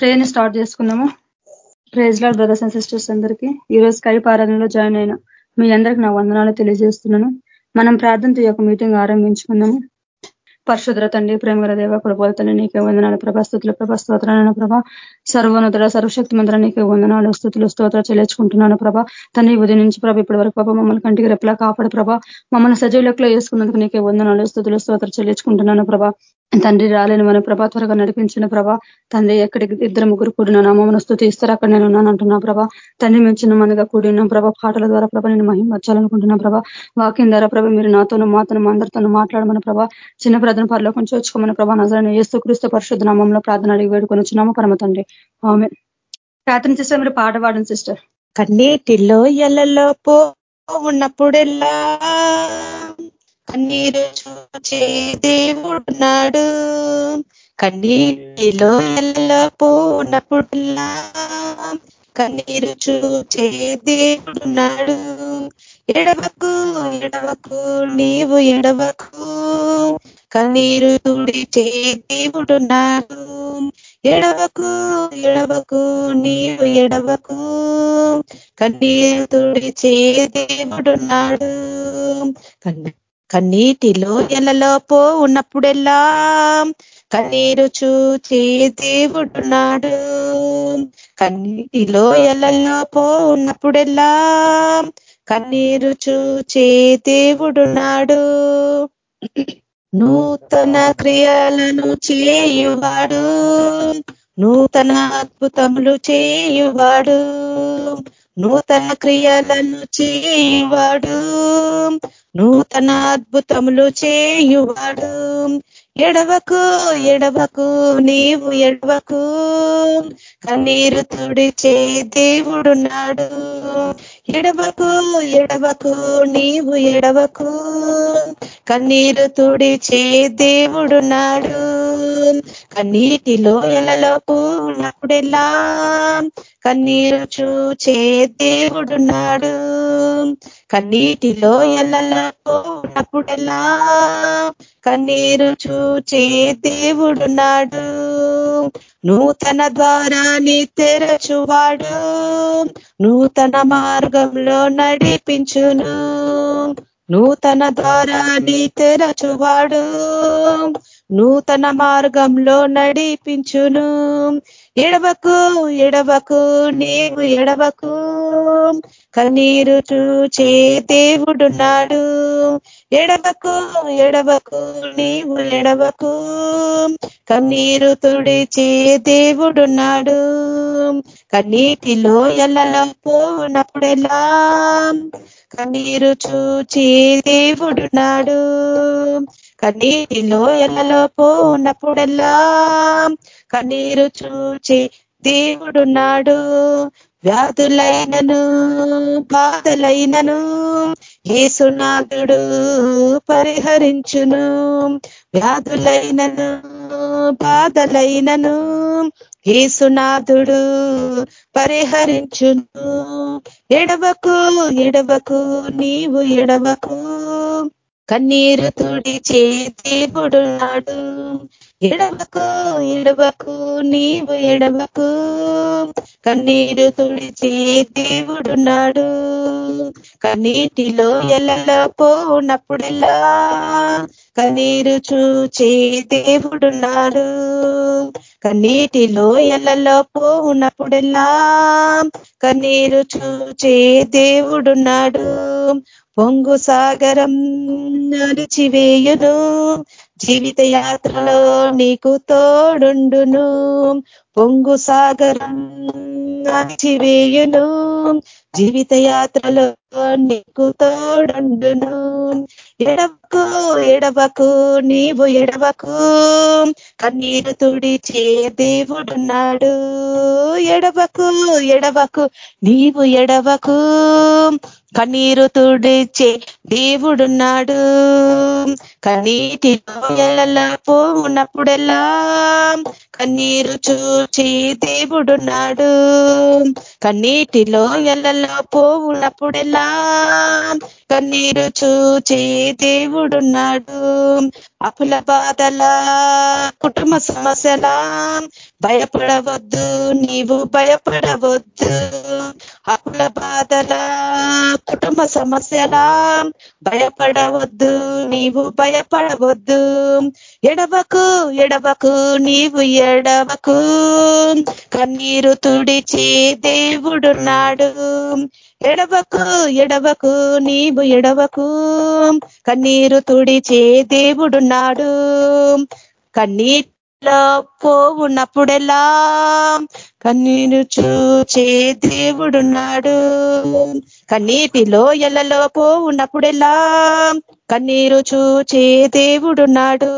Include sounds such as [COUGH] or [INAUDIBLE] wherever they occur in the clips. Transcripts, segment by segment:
ప్రేయర్ని start చేసుకున్నాము. Praise lord brothers and sisters అందరికీ. ఈరోజు స్కైప్ ఆరాధనలో జాయిన్ అయిన మీ అందరికి నా వందనాలు తెలియజేస్తున్నాను. మనం ప్రార్థనతో యొక్క మీటింగ్ ఆరంభించుకున్నాము పరిశుద్ర తండ్రి ప్రేమగల దేవ ప్రభావ తండ్రి నీకే వందనాలు. ప్రభా స్థుతులు ప్రభా స్తోత్రాలను ప్రభా. సర్వోన్నతుల సర్వశక్తి మంత్ర నీకే వందనాలు. స్థుతులు స్తోత్ర చెల్లించుకుంటున్నాను ప్రభా. తండ్రి ఉదయం నుంచి ప్రభా ఇప్పటి వరకు ప్రభా మమ్మల్ని కంటికి రెప్పలా కాపాడు ప్రభా. మమ్మల్ని సజీవులకులో వేసుకున్నందుకు నీకే వందనాలు. స్థుతులు స్తోత్ర చెల్లించుకుంటున్నాను ప్రభా. తండ్రి రాలేని మన ప్రభా త్వరగా నడిపించిన ప్రభా. తండ్రి ఎక్కడికి ఇద్దరు ముగ్గురు కూడిన నామను స్థుతిస్తారు అక్కడ నేను ఉన్నాను అంటున్నా ప్రభా. తండ్రి మించిన చిన్న మందిగా ప్రభా. పాటల ద్వారా ప్రభా నేను మహిమర్చాలనుకుంటున్నా ప్రభా. వాకింగ్ ద్వారా ప్రభ మీరు నాతోనూ మాతను అందరితోనూ మాట్లాడమని ప్రభా. చిన్న ప్రార్థన పనిలో కొంచెం వచ్చుకోమని ప్రభా. నజరని ఏస్తూ క్రీస్తు పరిశుద్ధ నామంలో ప్రార్థన అడిగి వేడుకొని వచ్చినాము పరమ తండ్రి. ఆమె ప్రార్థన సిస్టర్ మీరు పాట పాడండి సిస్టర్. కన్నీటిలో ఎలలో పో ఉన్నప్పుడెల్లా కన్నీరు చూచే దేవుడున్నాడు కన్నీటిలో పోనప్పుడులా కన్నీరు చూచే దేవుడున్నాడు ఎడవకు ఎడవకు నీవు ఎడవకు కన్నీరు తుడిచే దేవుడున్నాడు ఎడవకు ఎడవకు నీవు ఎడవకు కన్నీరు తుడిచే దేవుడున్నాడు కన్నీటి ఎలలో పో ఉన్నప్పుడెల్లా కన్నీరు చూచే దేవుడున్నాడు. కన్నీటి ఎలలో పో ఉన్నప్పుడెల్లా కన్నీరు చూచే దేవుడున్నాడు. నూతన క్రియలను చేయువాడు. నూతన అద్భుతములు చేయువాడు. నూతన క్రియలను చేయువాడు. నూతన అద్భుతములు చేయువాడు. ఎడవకు ఎడవకు నీవు ఎడవకు. కన్నీరు తుడిచే దేవుడున్నాడు ఎడవకు ఎడవకు నీవు ఎడవకు. కన్నీరు తుడిచే దేవుడున్నాడు కన్నీటిలో ఎలలో పూనప్పుడెలా కన్నీరు చూచే దేవుడున్నాడు కన్నీటిలో ఎల్లప్పుడెల్లా కన్నీరు చూచే దేవుడున్నాడు నూతన ద్వారాన్ని తెరచువాడు. నూతన మార్గంలో నడిపించును. నూతన ద్వారాన్ని తెరచువాడు. నూతన మార్గంలో నడిపించును. ఎడవకు ఎడవకు నీవు ఎడవకు. కన్నీరు చూచే దేవుడున్నాడు ఎడవకు ఎడవకు నీవు ఎడవకు. కన్నీరు తుడిచే దేవుడున్నాడు కన్నీటి లోయలలో పోనప్పుడెలా కన్నీరు చూచే దేవుడున్నాడు కన్నీటిలో ఎల్లలో పోనప్పుడెల్లా కన్నీరు చూచి దేవుడున్నాడు. వ్యాధులైనను బాధలైనను ఏసునాథుడు పరిహరించును. వ్యాధులైనను బాధలైనను ఏసునాథుడు పరిహరించును. ఎడవకు ఎడవకు నీవు ఎడవకు. కన్నీరు తుడిచే దేవుడున్నాడు ఎడవకు ఎడవకు నీవు ఎడవకు కన్నీరు తుడిచే దేవుడున్నాడు కన్నీటిలో ఎల్లలో పోనప్పుడెల్లా కన్నీరు చూచే దేవుడున్నాడు కన్నీటిలో ఎల్లలో పోనప్పుడెల్లా కన్నీరు చూచే దేవుడున్నాడు పొంగు సాగరం నడిచివేయును జీవిత యాత్రలో నీకు తోడుండును. పొంగు సాగరం నడిచివేయును జీవిత యాత్రలో నీకు తోడుండును. ఎడవకు ఎడవకు నీవు ఎడవకు. కన్నీరు తుడిచే దేవుడున్నాడు ఎడవకు ఎడవకు నీవు ఎడవకు. కన్నీరు తుడిచే దేవుడున్నాడు. కన్నీటిలో ఎల్ల పోనప్పుడెల్లా కన్నీరు చూచి దేవుడున్నాడు. కన్నీటిలో ఎల్లలో పోవునప్పుడెల్లా కన్నీరు చూచి దేవుడున్నాడు. అప్పుల బాధల కుటుంబ సమస్యల భయపడవద్దు నీవు భయపడవద్దు. అప్పుల బాధల కుటుంబ సమస్యల భయపడవద్దు నీవు భయపడవద్దు. ఎడవకు ఎడవకు నీవు ఎడవకు. కన్నీరు తుడిచి దేవుడున్నాడు. ఎడవకు ఎడవకు నీవు ఎడవకు. కన్నీరు తుడిచే దేవుడున్నాడు. కన్నీటిలో పోవున్నప్పుడెలా కన్నీరు చూచే దేవుడున్నాడు. కన్నీటి లోయలలో పోవున్నప్పుడెలా కన్నీరు చూచే దేవుడున్నాడు.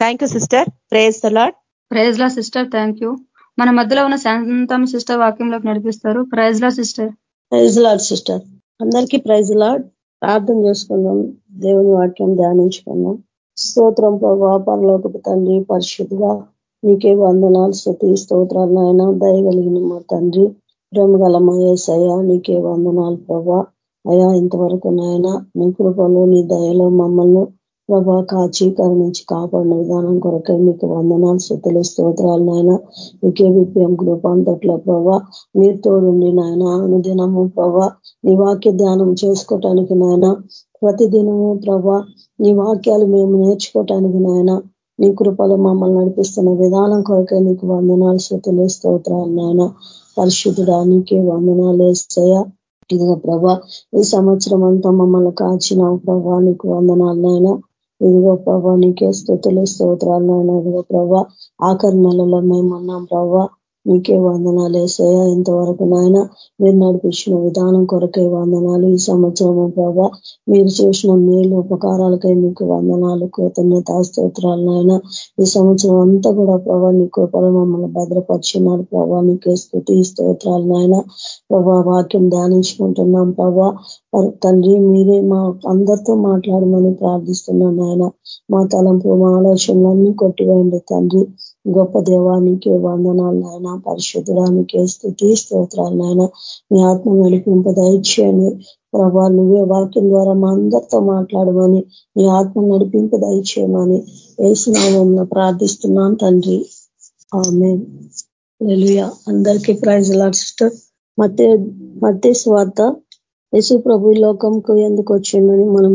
Thank you sister praise lord praise lord sister thank you మన మధ్యలో ఉన్న శాంతం సిస్టర్ వాక్యంలోకి నడిపిస్తారు. Praise lord sister praise lord sister. అందరికీ ప్రైజ్ లాడ్. ప్రార్థన చేసుకుందాం. దేవుని వాక్యం ధ్యానించుకుందాం. స్తోత్రం ప్రభావ పరలోకపు తండ్రి పరిశుద్ధిగా నీకే వందనాలు స్థుతి స్తోత్రాలు నాయన దయగలిగిన మా తండ్రి ప్రేమగల మహేశయ్య నీకే వందనాలు ప్రభా. అయా ఇంతవరకు నాయన నీ కృపలో నీ దయలో మమ్మల్ని ప్రభా కాచీకర నుంచి కాపాడిన విధానం కొరకే మీకు వందనాలు శృతులు స్తోత్రాలు నాయన. మీకే విప్యం కృపాంతట్లో ప్రభా. మీరు తోడుండి నాయన. అనుదినము ప్రభా నీ వాక్య ధ్యానం చేసుకోవటానికి నాయన. ప్రతిదినము ప్రభా నీ వాక్యాలు మేము నేర్చుకోవటానికి నాయన. నీ కృపలు మమ్మల్ని నడిపిస్తున్న విధానం కొరకే నీకు వందనాలు శృతులు స్తోత్రాలు నాయన. పరిశుద్ధుడానికి వందనాలు వేస్తాయా ఇదిగో ప్రభా ఈ సంవత్సరం అంతా మమ్మల్ని కాచినావు ప్రభా నీకు వందనాలు నాయన. ఇదిగో ప్రభా నీకే స్థుతులు స్తోత్రాలు నాయన. ఇదిగో ప్రభా ఆఖరి నెలలో మేము ఉన్నాం ప్రభా. మీకే వందనాలు వేసాయా ఇంతవరకు నాయన మీరు నడిపించిన విధానం కొరకే వందనాలు. ఈ సంవత్సరము ప్రభా మీరు చేసిన మేలు ఉపకారాలకై మీకు వందనాలు కృతజ్ఞత స్తోత్రాలు నాయన. ఈ సంవత్సరం అంతా కూడా ప్రభా నీ కృపలు మమ్మల్ని భద్రపరిచినారు ప్రభా. నీకే స్థుతి స్తోత్రాలు నాయన. ప్రభా వాక్యం ధ్యానించుకుంటున్నాం ప్రభా. తండ్రి మీరే మా అందరితో మాట్లాడమని ప్రార్థిస్తున్నాం నాయన. మా తలంపు మా ఆలోచనలన్నీ కొట్టివేయండి తండ్రి. గొప్ప దేవానికి వందనాలు నాయన. పరిశుద్ధడానికి స్థుతి స్తోత్రాలు నాయన. మీ ఆత్మ నడిపింపు దయచేయండి. ప్రభా నువ్వే వాక్యం ద్వారా మా అందరితో మాట్లాడమని మీ ఆత్మ నడిపింపు దయచేయమని వేసిన ప్రార్థిస్తున్నాను తండ్రి. ఆమె అందరికీ ప్రైజ్ లాస్ట్ మతే మతే స్వార్థ. యేసు ప్రభు లోకంకు ఎందుకు వచ్చిందని మనం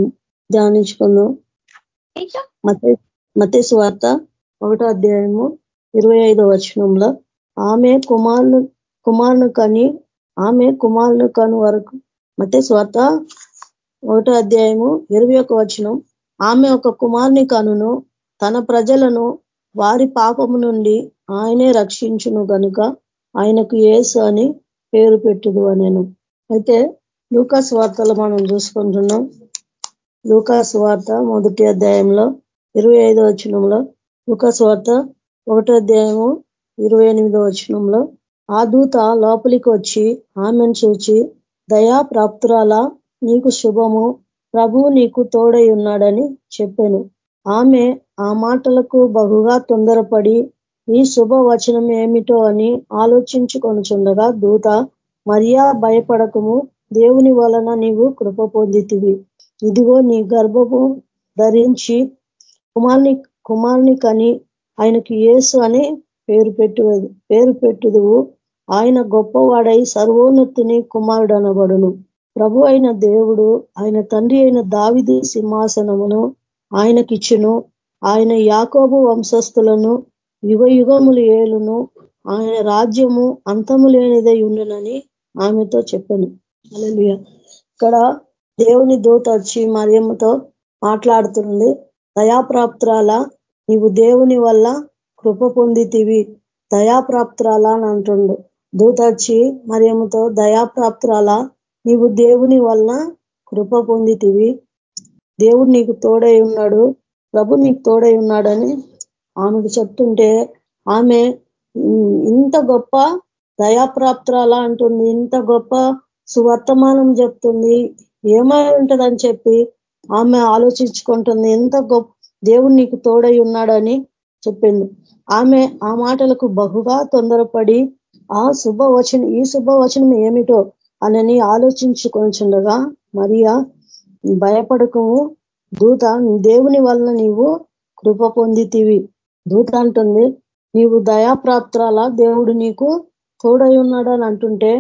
ధ్యానించుకుందాం. మతే మతే స్వార్థ. ఒకటో అధ్యాయము. ఇరవై ఐదో వచనంలో ఆమె కుమారును కుమారును కని ఆమె కుమారును కను వరకు అంటే స్వార్థ ఒకటో అధ్యాయము ఇరవై ఒక వచనం ఆమె ఒక కుమారుని కనును తన ప్రజలను వారి పాపము నుండి ఆయనే రక్షించును గనుక ఆయనకు ఏసు అని పేరు పెట్టుదు అనేను. అయితే లూకాస్ వార్తలు మనం చూసుకుంటున్నాం. లూకాస్ వార్త మొదటి అధ్యాయంలో ఇరవై ఐదో వచనంలో లూకాస్ వార్త ఒకటో అధ్యాయము ఇరవై ఎనిమిదో వచనంలో ఆ దూత లోపలికి వచ్చి ఆమెను చూచి దయా ప్రాప్తురాల నీకు శుభము. ప్రభువు నీకు తోడై ఉన్నాడని చెప్పాను. ఆమె ఆ మాటలకు బహుగా తొందరపడి ఈ శుభవచనం ఏమిటో అని ఆలోచించుకొనుచుండగా దూత మరియా భయపడకము. దేవుని వలన నీవు కృప పొందితివి. ఇదిగో నీ గర్భము ధరించి కుమార్ని కుమార్ని కని ఆయనకి యేసు అని పేరు పెట్టు పేరు పెట్టుదువు. ఆయన గొప్పవాడై సర్వోన్నతిని కుమారుడు అనబడును ప్రభు అయిన దేవుడు ఆయన తండ్రి అయిన దావిది సింహాసనమును ఆయనకిచ్చును. ఆయన యాకోబు వంశస్థులను యుగ యుగములు ఏలును. ఆయన రాజ్యము అంతము లేనిదై ఉండునని ఆమెతో చెప్పను. అలలియ ఇక్కడ దేవుని దూత వచ్చి మరియమ్మతో మాట్లాడుతుంది దయాప్రాప్తురాల నీవు దేవుని వల్ల కృప పొందితివి దయాప్రాప్తురాలా అని అంటుండు. దూతచ్చి వచ్చి దయాప్రాప్తురాలా నీవు దేవుని వల్ల కృప పొందితివి. దేవుడు నీకు తోడై ఉన్నాడు. ప్రభు నీకు తోడై ఉన్నాడని ఆమెకు చెప్తుంటే ఆమె ఇంత గొప్ప దయాప్రాప్తురాలా అంటుంది. ఇంత గొప్ప సువర్తమానం చెప్తుంది. ఏమై ఉంటుందని చెప్పి ఆమె ఆలోచించుకుంటుంది. ఎంత గొప్ప దేవుడు నీకు తోడై ఉన్నాడని చెప్పింది. ఆమె ఆ మాటలకు బహుగా తొందరపడి ఆ శుభవచనం ఈ శుభవచనం ఏమిటో అనని ఆలోచించుకొనిచుండగా మరియా భయపడకము. దూత దేవుని వలన నీవు కృప పొందితివి. దూత అంటుంది నీవు దయాప్రాప్తురాల? దేవుడు నీకు తోడై ఉన్నాడని అంటుంటే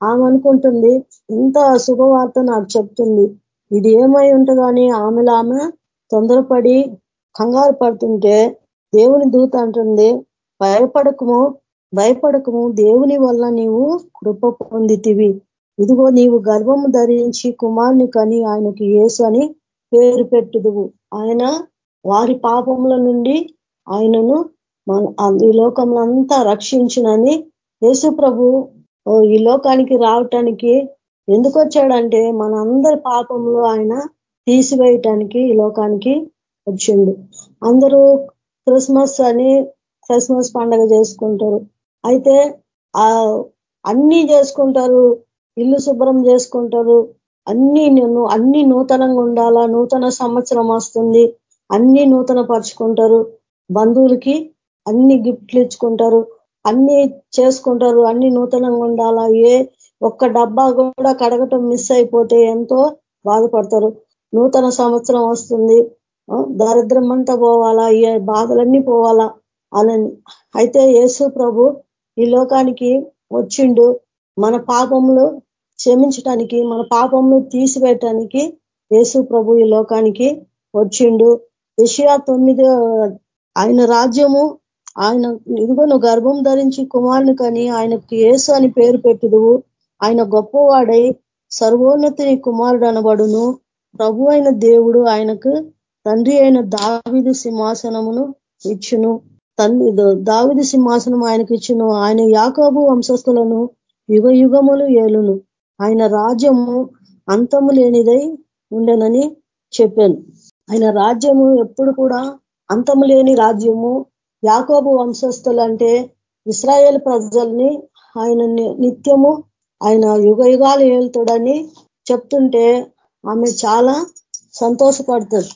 ఆమె అనుకుంటుంది ఇంత శుభవార్త నాకు చెప్తుంది. ఇది ఏమై ఉంటుందని ఆమెలో ఆమె తొందరపడి కంగారు పడుతుంటే దేవుని దూత అంటుంది భయపడకము భయపడకము. దేవుని వల్ల నీవు కృప పొందితివి. ఇదిగో నీవు గర్భము ధరించి కుమార్ని కని ఆయనకు ఏసు అని పేరు పెట్టుదువు. ఆయన వారి పాపముల నుండి ఆయనను ఈ లోకంలో అంతా రక్షించునని యేసు ప్రభు ఈ లోకానికి రావటానికి ఎందుకు వచ్చాడంటే మన అందరి పాపంలో ఆయన తీసివేయటానికి ఈ లోకానికి వచ్చిండు. అందరూ క్రిస్మస్ అని క్రిస్మస్ పండగ చేసుకుంటారు. అయితే ఆ అన్ని చేసుకుంటారు ఇల్లు శుభ్రం చేసుకుంటారు అన్ని నేను అన్ని నూతనంగా ఉండాలా నూతన సంవత్సరం వస్తుంది అన్ని నూతన పరుచుకుంటారు బంధువులకి అన్ని గిఫ్ట్లు ఇచ్చుకుంటారు అన్ని చేసుకుంటారు అన్ని నూతనంగా ఉండాలా ఏ ఒక్క డబ్బా కూడా కడగటం మిస్ అయిపోతే ఎంతో బాధపడతారు. నూతన సంవత్సరం వస్తుంది దరిద్రం అంతా పోవాలా ఈ బాధలన్నీ పోవాలా అని అయితే యేసు ప్రభు ఈ లోకానికి వచ్చిండు. మన పాపములు క్షమించటానికి మన పాపములు తీసివేయటానికి యేసు ప్రభు ఈ లోకానికి వచ్చిండు. విషయా తొమ్మిది ఆయన రాజ్యము ఆయన ఇదిగో నువ్వు గర్భం ధరించి కుమారుని కానీ ఆయనకు యేసు అని పేరు పెట్టుదువు. ఆయన గొప్పవాడై సర్వోన్నతిని కుమారుడు అనబడును ప్రభు అయిన దేవుడు ఆయనకు తండ్రి అయిన దావిది సింహాసనమును ఇచ్చును. తండ్రి దావిది సింహాసనం ఆయనకి ఇచ్చును. ఆయన యాకోబు వంశస్థులను యుగ యుగములు ఏలును. ఆయన రాజ్యము అంతము లేనిదై ఉండనని చెప్పాను. ఆయన రాజ్యము ఎప్పుడు కూడా అంతము లేని రాజ్యము. యాకోబు వంశస్థులు అంటే ఇస్రాయేల్ ప్రజల్ని ఆయన నిత్యము ఆయన యుగ యుగాలు ఏలుతాడని చెప్తుంటే ఆమె చాలా సంతోషపడుతుంది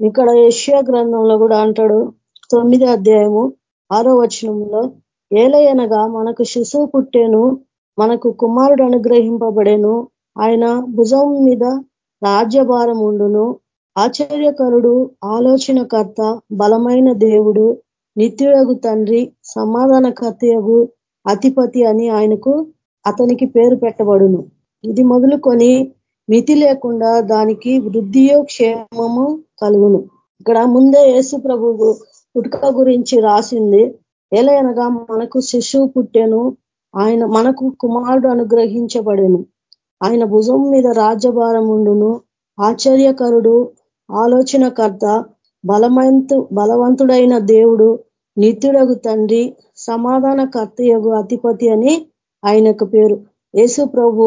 ఇక్కడ యష్యా గ్రంథంలో కూడా అంటాడు తొమ్మిది అధ్యాయము ఆరో వచనంలో ఏలయనగా మనకు శిశువు పుట్టేను మనకు కుమారుడు అనుగ్రహింపబడేను ఆయన భుజం మీద రాజ్యభారం ఉండును. ఆశ్చర్యకరుడు ఆలోచనకర్త బలమైన దేవుడు నిత్యుడగు తండ్రి సమాధాన కర్తయగు అధిపతి అని ఆయనకు అతనికి పేరు పెట్టబడును. ఇది మొదలుకొని మితి లేకుండా దానికి వృద్ధియో క్షేమము కలుగును. ఇక్కడ ముందే యేసు ప్రభు పుట్టుక గురించి రాసింది. ఎలయనగా మనకు శిశువు పుట్టెను ఆయన మనకు కుమారుడు అనుగ్రహించబడెను. ఆయన భుజం మీద రాజ్యభారం ఉండును. ఆశ్చర్యకరుడు ఆలోచనకర్త బలమంతు బలవంతుడైన దేవుడు నిత్యుడగు తండ్రి సమాధాన కర్తయగు అధిపతి అని ఆయనకు పేరు. యేసు ప్రభు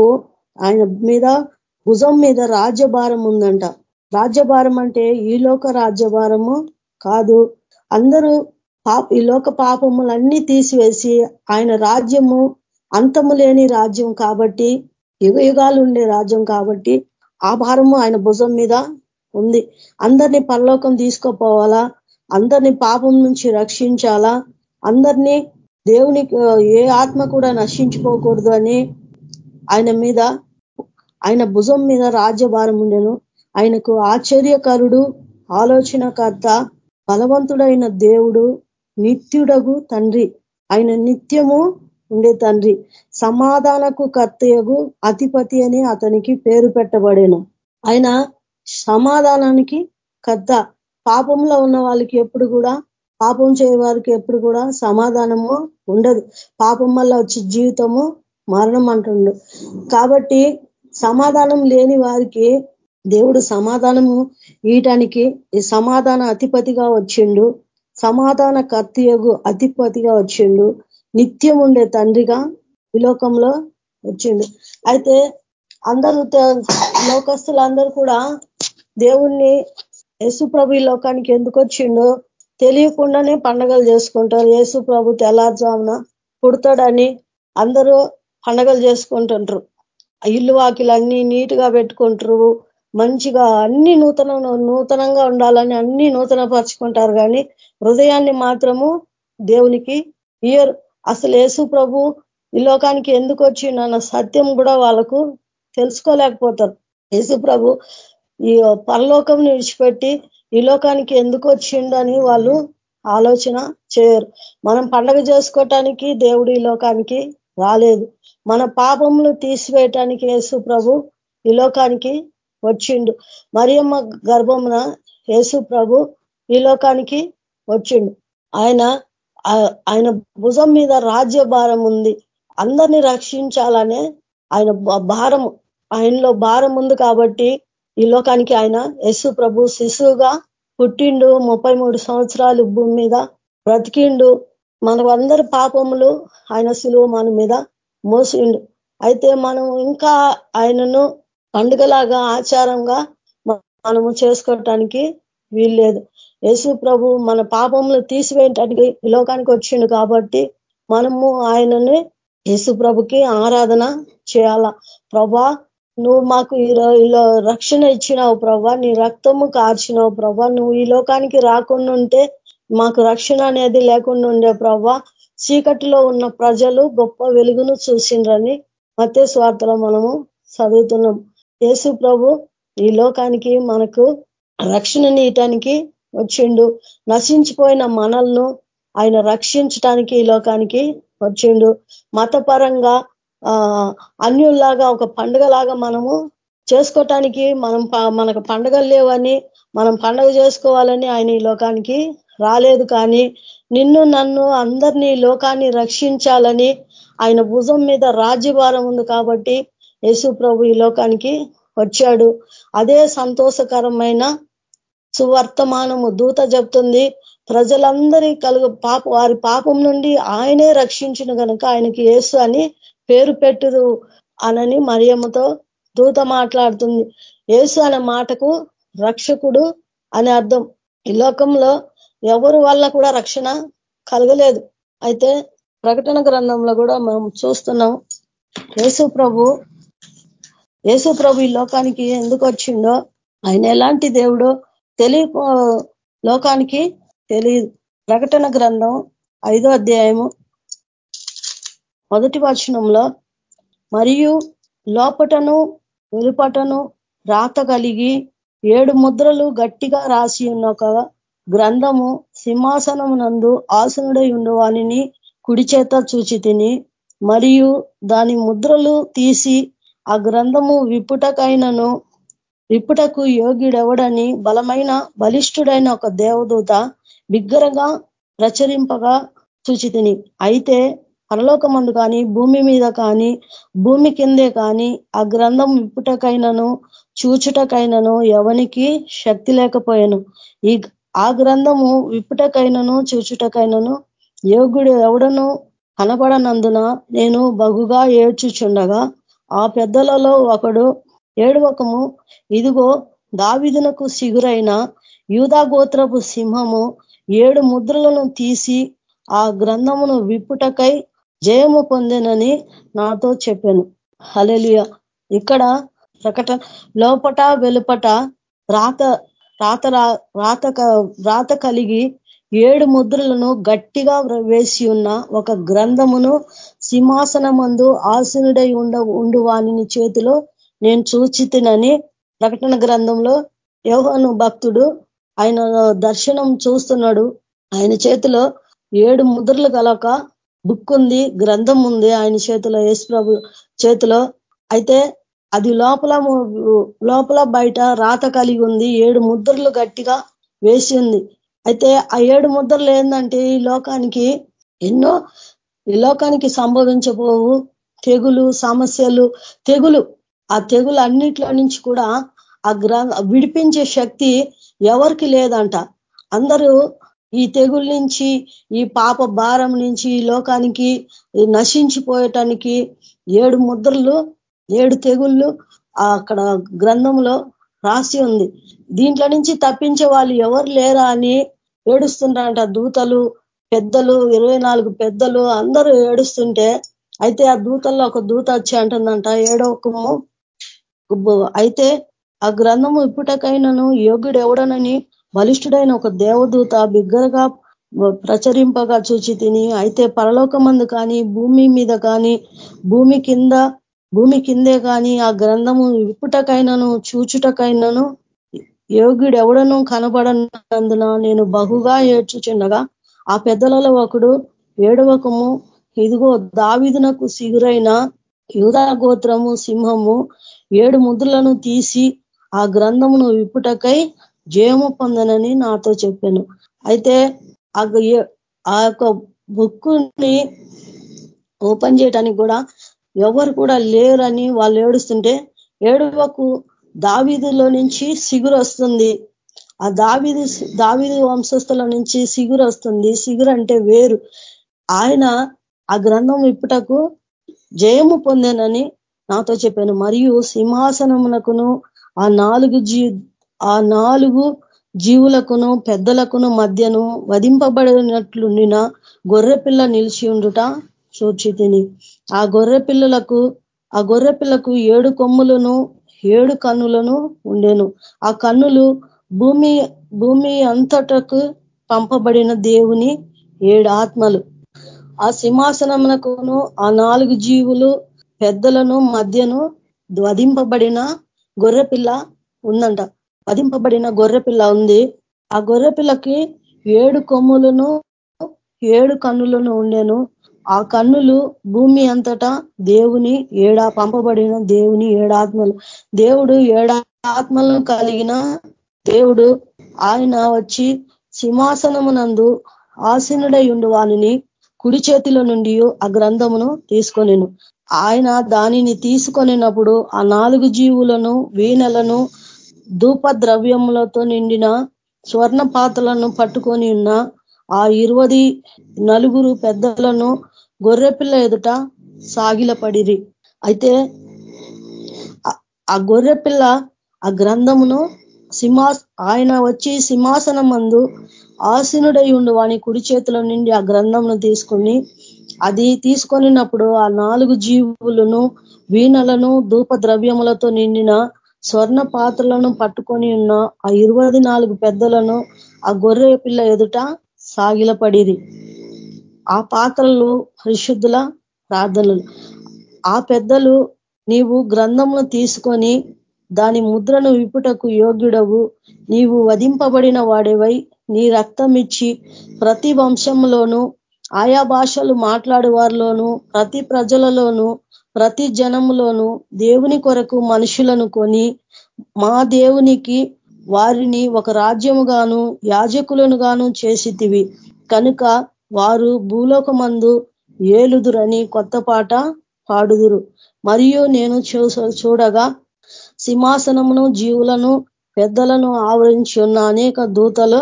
ఆయన మీద భుజం మీద రాజ్యభారం ఉందంట. రాజ్యభారం అంటే ఈ లోక రాజ్యభారము కాదు. అందరూ పాప ఈ లోక పాపములన్నీ తీసివేసి ఆయన రాజ్యము అంతము లేని రాజ్యం కాబట్టి యుగ యుగాలు ఉండే రాజ్యం కాబట్టి ఆ భారము ఆయన భుజం మీద ఉంది. అందరినీ పరలోకం తీసుకోపోవాలా? అందరినీ పాపం నుంచి రక్షించాలా? అందరినీ దేవుని ఏ ఆత్మ కూడా నశించుకోకూడదు అని ఆయన మీద ఆయన భుజం మీద రాజ్యభారం ఉండెను. ఆయనకు ఆశ్చర్యకరుడు ఆలోచనకర్త బలవంతుడైన దేవుడు నిత్యుడగు తండ్రి. ఆయన నిత్యము ఉండే తండ్రి. సమాధానకు కర్తయగు అధిపతి అని అతనికి పేరు పెట్టబడేను. ఆయన సమాధానానికి కర్త. పాపంలో ఉన్న వాళ్ళకి ఎప్పుడు కూడా పాపం చేయ ఎప్పుడు కూడా సమాధానము ఉండదు. పాపం వల్ల వచ్చే జీవితము మరణం అంటుండు. కాబట్టి సమాధానం లేని వారికి దేవుడు సమాధానము ఇయటానికి సమాధాన అధిపతిగా వచ్చిండు. సమాధాన కర్తయగు అధిపతిగా వచ్చిండు. నిత్యం ఉండే తండ్రిగా విలోకంలో వచ్చిండు. అయితే అందరూ లోకస్తులందరూ కూడా దేవుణ్ణి యేసుప్రభు ఈ లోకానికి ఎందుకు వచ్చిండో తెలియకుండానే పండగలు చేసుకుంటారు. యేసు ప్రభు తెల్లారుజామున పుడతాడని అందరూ పండగలు చేసుకుంటుంటారు ఇల్లు వాకిలు అన్ని నీట్గా పెట్టుకుంటారు. మంచిగా అన్ని నూతన నూతనంగా ఉండాలని అన్ని నూతన పరుచుకుంటారు కానీ హృదయాన్ని మాత్రము దేవునికి ఇయర్ అసలు యేసు ప్రభు ఈ లోకానికి ఎందుకు వచ్చిండన్న సత్యం కూడా వాళ్ళకు తెలుసుకోలేకపోతారు. యేసు ప్రభు ఈ పరలోకం విడిచిపెట్టి ఈ లోకానికి ఎందుకు వచ్చిండని వాళ్ళు ఆలోచన చేయరు. మనం పండగ చేసుకోవటానికి దేవుడు ఈ లోకానికి రాలేదు. మన పాపములు తీసివేయటానికి యేసు ప్రభు ఈ లోకానికి వచ్చిండు. మరియమ్మ గర్భమున యేసు ప్రభు ఈ లోకానికి వచ్చిండు. ఆయన ఆయన భుజం మీద రాజ్య భారం ఉంది. అందరినీ రక్షించాలనే ఆయన భారం ఆయనలో భారం ఉంది కాబట్టి ఈ లోకానికి ఆయన యశు ప్రభు శిశువుగా పుట్టిండు. ముప్పై సంవత్సరాలు భూమి మీద బ్రతికిండు. మనమందరి పాపములు ఆయన సులువు మన మీద మోసిండు. అయితే మనం ఇంకా ఆయనను పండుగలాగా ఆచారంగా మనము చేసుకోవటానికి వీల్లేదు. యేసు ప్రభు మన పాపములు తీసివేయటానికి లోకానికి వచ్చిండు కాబట్టి మనము ఆయనని యేసు ప్రభుకి ఆరాధన చేయాల. ప్రభా నువ్వు మాకు ఇలా రక్షణ ఇచ్చినావు ప్రభా నీ రక్తము కార్చినావు ప్రభా నువ్వు ఈ లోకానికి రాకుండా ఉంటే మాకు రక్షణ అనేది లేకుండా ఉండే ప్రభా చీకటిలో ఉన్న ప్రజలు గొప్ప వెలుగును చూసిండ్రని మతే స్వార్థలో మనము చదువుతున్నాం. యేసు ప్రభు ఈ లోకానికి మనకు రక్షణ నీయటానికి వచ్చిండు. నశించిపోయిన మనల్ను ఆయన రక్షించటానికి ఈ లోకానికి వచ్చిండు. మతపరంగా అన్యుల్లాగా ఒక పండుగలాగా మనము చేసుకోవటానికి మనం మనకు పండుగలు లేవని మనం పండుగ చేసుకోవాలని ఆయన ఈ లోకానికి రాలేదు కానీ నిన్ను నన్ను అందరినీ లోకాన్ని రక్షించాలని ఆయన భుజం మీద రాజ్యభారం ఉంది కాబట్టి యేసు ప్రభు ఈ లోకానికి వచ్చాడు. అదే సంతోషకరమైన సువర్తమానము దూత చెప్తుంది ప్రజలందరి కలుగు పాప వారి పాపం నుండి ఆయనే రక్షించిన కనుక ఆయనకి యేసు అని పేరు పెట్టుదు అనని మరియమ్మతో దూత మాట్లాడుతుంది. యేసు అనే మాటకు రక్షకుడు అని అర్థం. ఈ లోకంలో ఎవరు వల్ల కూడా రక్షణ కలగలేదు. అయితే ప్రకటన గ్రంథంలో కూడా మనం చూస్తున్నాం యేసు ప్రభు యేసు ప్రభు ఈ లోకానికి ఎందుకు వచ్చిండో ఆయన ఎలాంటి దేవుడో తెలియ లోకానికి తెలియదు. ప్రకటన గ్రంథం ఐదో అధ్యాయము మొదటి వచనంలో మరియు లోపటను వెలుపటను రాత కలిగి ఏడు ముద్రలు గట్టిగా రాసి ఉన్న ఒక గ్రంథము సింహాసనమునందు ఆసనుడై ఉండవాని కుడి చేత చూచి తిని మరియు దాని ముద్రలు తీసి ఆ గ్రంథము విప్పుటకైనను విప్పుటకు యోగ్యుడెవడని బలమైన బలిష్ఠుడైన ఒక దేవదూత బిగ్గరగా ప్రచరింపగా చూచితిని. అయితే పరలోకమందు కానీ భూమి మీద కానీ భూమి కిందే కానీ ఆ గ్రంథం విప్పుటకైనను చూచుటకైనను ఎవనికి శక్తి లేకపోయాను. ఈ ఆ గ్రంథము విప్పుటకైనను చూచుటకైనను యోగుడు ఎవడను కనపడనందున నేను బగుగా ఏడ్చుచుండగా ఆ పెద్దలలో ఒకడు ఏడువకము ఇదిగో దావిదునకు సిగురైన యూదాగోత్రపు సింహము ఏడు ముద్రలను తీసి ఆ గ్రంథమును విప్పుటకై జయము పొందినని నాతో చెప్పాను. హలెలియ ఇక్కడ ప్రకట లోపట వెలుపట రాత రాత రాత రాత కలిగి ఏడు ముద్రలను గట్టిగా వేసి ఉన్న ఒక గ్రంథమును సింహాసనమందు ఆసనుడై ఉండ ఉండు వాణిని చేతిలో నేను చూచితినని ప్రకటన గ్రంథంలో యోహాను భక్తుడు ఆయన దర్శనం చూస్తున్నాడు. ఆయన చేతిలో ఏడు ముద్రలు కలక బుక్ ఉంది గ్రంథం ఉంది ఆయన చేతిలో యేసు ప్రభు చేతిలో. అయితే అది లోపల లోపల బయట రాత కలిగి ఉంది. ఏడు ముద్రలు గట్టిగా వేసి ఉంది. అయితే ఆ ఏడు ముద్రలు ఏంటంటే ఈ లోకానికి ఎన్నో ఈ లోకానికి సంభవించబోవు తెగులు సమస్యలు తెగులు. ఆ తెగులు అన్నిట్లో నుంచి కూడా ఆ గ్రంథ విడిపించే శక్తి ఎవరికి లేదంట. అందరూ ఈ తెగుల నుంచి ఈ పాప భారం నుంచి ఈ లోకానికి నశించిపోయటానికి ఏడు ముద్రలు ఏడు తెగుళ్ళు అక్కడ గ్రంథంలో రాసి ఉంది. దీంట్లో నుంచి తప్పించే వాళ్ళు ఎవరు లేరా అని ఏడుస్తుంటారంట దూతలు పెద్దలు ఇరవై పెద్దలు అందరూ ఏడుస్తుంటే అయితే ఆ దూతల్లో ఒక దూత వచ్చి అంటుందంట ఏడవకము అయితే ఆ గ్రంథము ఇప్పుటకైనను యోగ్యుడు ఎవడనని బలిష్ఠుడైన ఒక దేవదూత బిగ్గరగా ప్రచరింపగా చూచి తిని అయితే పరలోకమందు కానీ భూమి మీద కానీ భూమి కింద భూమి కిందే కానీ ఆ గ్రంథము విప్పుటకైనాను చూచుటకైనాను యోగ్యుడు ఎవడను కనబడనందున నేను బహుగా ఏడ్చుచుండగా ఆ పెద్దలలో ఒకడు ఏడవకము ఇదిగో దావిదునకు సిగురైన యూదా గోత్రము సింహము ఏడు ముద్రలను తీసి ఆ గ్రంథమును విప్పుటకై జయము పొందనని నాతో చెప్పాను. అయితే ఆ యొక్క బుక్కుని ఓపెన్ చేయడానికి కూడా ఎవరు కూడా లేరని వాళ్ళు ఏడుస్తుంటే ఏడువకు. దావీదులో నుంచి సిగురు వస్తుంది. ఆ దావిది దావిది వంశస్థుల నుంచి సిగురు వస్తుంది. సిగురు అంటే వేరు. ఆయన ఆ గ్రంథం ఇప్పుటకు జయము పొందానని నాతో చెప్పాను. మరియు సింహాసనమునకును ఆ నాలుగు జీ ఆ నాలుగు జీవులకును పెద్దలకును మధ్యను వధింపబడినట్లుండిన గొర్రె పిల్ల నిలిచి ఉండుట చూచితిని ఆ గొర్రె పిల్లలకు ఆ గొర్రె పిల్లకు ఏడు కొమ్ములను ఏడు కన్నులను ఉండేను. ఆ కన్నులు భూమి భూమి అంతటకు పంపబడిన దేవుని ఏడు ఆత్మలు. ఆ సింహాసనమునకును ఆ నాలుగు జీవులు పెద్దలను మధ్యను వధింపబడిన గొర్రెపిల్ల ఉందంట. వధింపబడిన గొర్రెపిల్ల ఉంది. ఆ గొర్రెపిల్లకి ఏడు కొమ్ములను ఏడు కన్నులను ఉండేను. ఆ కన్నులు భూమి అంతటా దేవుని ఏడా పంపబడిన దేవుని ఏడాత్మలు. దేవుడు ఏడాత్మలను కలిగిన దేవుడు ఆయన వచ్చి సింహాసనమునందు ఆసీనుడై ఉండు వానిని కుడి చేతిలో నుండి ఆ గ్రంథమును తీసుకొనిను. ఆయన దానిని తీసుకొనినప్పుడు ఆ నాలుగు జీవులను వీణలను ధూప ద్రవ్యములతో నిండిన స్వర్ణ పాత్రలను పట్టుకొని ఉన్న ఆ ఇరువది నలుగురు పెద్దలను గొర్రెపిల్ల ఎదుట సాగిలపడిరి అయితే ఆ గొర్రెపిల్ల ఆ గ్రంథమును సింహాస్ ఆయన వచ్చి సింహాసనం మందు ఆసీనుడై ఉండు వాని కుడి చేతుల నుండి ఆ గ్రంథంను తీసుకొని అది తీసుకొనినప్పుడు ఆ నాలుగు జీవులను వీణలను ధూప ద్రవ్యములతో నిండిన స్వర్ణ పాత్రలను పట్టుకొని ఉన్న ఆ ఇరవై నాలుగు పెద్దలను ఆ గొర్రె పిల్ల ఎదుట సాగిలపడిరి ఆ పాత్రలు పరిశుద్ధుల ప్రార్థనలు. ఆ పెద్దలు నీవు గ్రంథమును తీసుకొని దాని ముద్రను విపుటకు యోగ్యుడవు. నీవు వధింపబడిన వాడేవై నీ రక్తం ఇచ్చి ప్రతి వంశంలోనూ ఆయా భాషలు మాట్లాడు వారిలోనూ ప్రతి ప్రజలలోనూ ప్రతి జనములోనూ దేవుని కొరకు మనుషులను కొని మా దేవునికి వారిని ఒక రాజ్యముగాను యాజకులను గాను చేసితివి. కనుక వారు భూలోకమందు ఏలుదురని కొత్త పాట పాడుదురు. మరియు నేను చూడగా సింహాసనమును జీవులను పెద్దలను ఆవరించి ఉన్న అనేక దూతల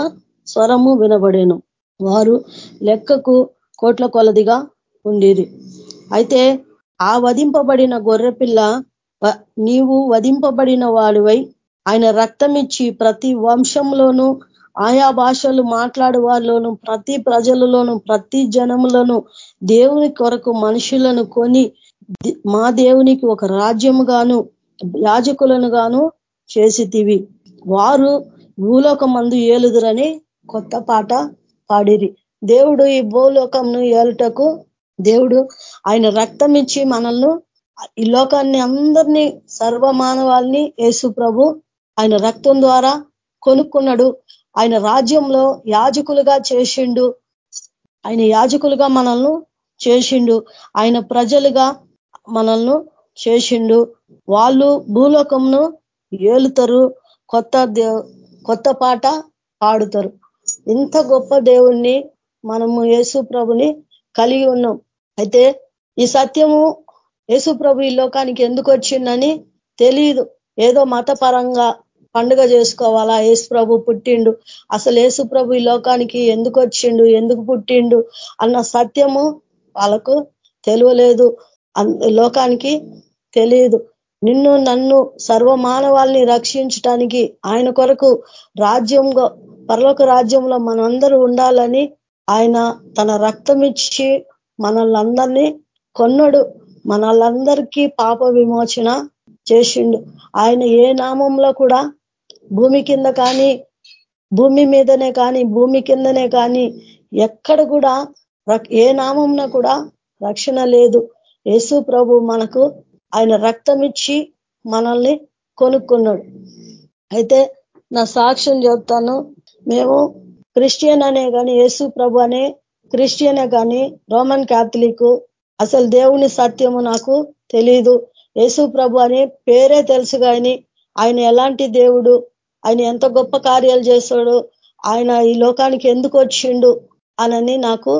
స్వరము వినబడేను. వారు లెక్కకు కోట్ల కొలదిగా ఉండేది అయితే ఆ వధింపబడిన గొర్రెపిల్ల నీవు వధింపబడిన వాడివై ఆయన రక్తం ఇచ్చి ప్రతి వంశంలోనూ ఆయా భాషలు మాట్లాడు వారిలోను ప్రతి ప్రజలలోను ప్రతి జనములను దేవుని కొరకు మనుషులను కొని మా దేవునికి ఒక రాజ్యముగాను యాజకులను గాను చేసితివి. వారు భూలోక మందు ఏలుదురని కొత్త పాట పాడిరి. దేవుడు ఈ భూలోకంను ఏలుటకు దేవుడు ఆయన రక్తం ఇచ్చి మనల్ని ఈ లోకాన్ని అందరినీ సర్వమానవాల్ని యేసు ప్రభు ఆయన రక్తం ద్వారా కొనుక్కున్నాడు. ఆయన రాజ్యంలో యాజకులుగా చేసిండు. ఆయన యాజకులుగా మనల్ని చేసిండు. ఆయన ప్రజలుగా మనల్ని చేసిండు. వాళ్ళు భూలోకంను ఏలుతారు. కొత్త కొత్త పాట పాడుతారు. ఇంత గొప్ప దేవుణ్ణి మనము యేసు ప్రభుని కలిగి ఉన్నాం. అయితే ఈ సత్యము యేసు ప్రభు ఈ లోకానికి ఎందుకు వచ్చిందని తెలియదు ఏదో మతపరంగా పండుగ చేసుకోవాలా? యేసు ప్రభు పుట్టిండు. అసలు యేసు ప్రభు ఈ లోకానికి ఎందుకు వచ్చిండు? ఎందుకు పుట్టిండు? అన్న సత్యము వాళ్ళకు తెలియలేదు. లోకానికి తెలియదు. నిన్ను నన్ను సర్వమానవాల్ని రక్షించటానికి ఆయన కొరకు రాజ్యంగా పరలోక రాజ్యంలో మనందరూ ఉండాలని ఆయన తన రక్తం ఇచ్చి మనల్ని కొన్నడు. మనల్ందరికీ పాప విమోచన చేసిండు. ఆయన ఏ నామంలో కూడా భూమి కింద కానీ భూమి మీదనే కానీ భూమి కిందనే కానీ ఎక్కడ కూడా ఏ నామంన కూడా రక్షణ లేదు. యేసు ప్రభు మనకు ఆయన రక్తం ఇచ్చి మనల్ని కొనుక్కున్నాడు. అయితే నా సాక్ష్యం చెప్తాను. మేము క్రిస్టియన్ అనే కానీ యేసు ప్రభు అనే క్రిస్టియనే కానీ రోమన్ క్యాథలిక్ అసలు దేవుని సత్యము నాకు తెలీదు. యేసు ప్రభు అనే పేరే తెలుసు కానీ ఆయన ఎలాంటి దేవుడు? ఆయన ఎంత గొప్ప కార్యాలు చేస్తాడు ఆయన ఈ లోకానికి ఎందుకు వచ్చిండు అనని నాకు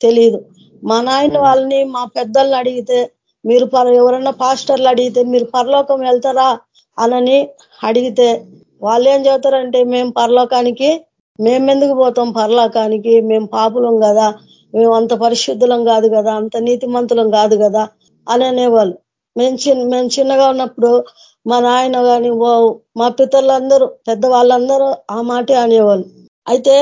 తెలియదు మా నాయన వాళ్ళని మా పెద్దల్ని అడిగితే మీరు ఎవరన్నా పాస్టర్లు అడిగితే మీరు పరలోకం వెళ్తారా అనని అడిగితే వాళ్ళు ఏం చెబుతారంటే మేము పరలోకానికి మేమెందుకు పోతాం పరలోకానికి? మేము పాపులం కదా మేము అంత పరిశుద్ధులం కాదు కదా అంత నీతిమంతులం కాదు కదా అని అనేవాళ్ళు. మేము చిన్న మేము చిన్నగా ఉన్నప్పుడు మా నాయన కానీ మా పితరులందరూ పెద్ద వాళ్ళందరూ ఆ మాటే అనేవాళ్ళు. అయితే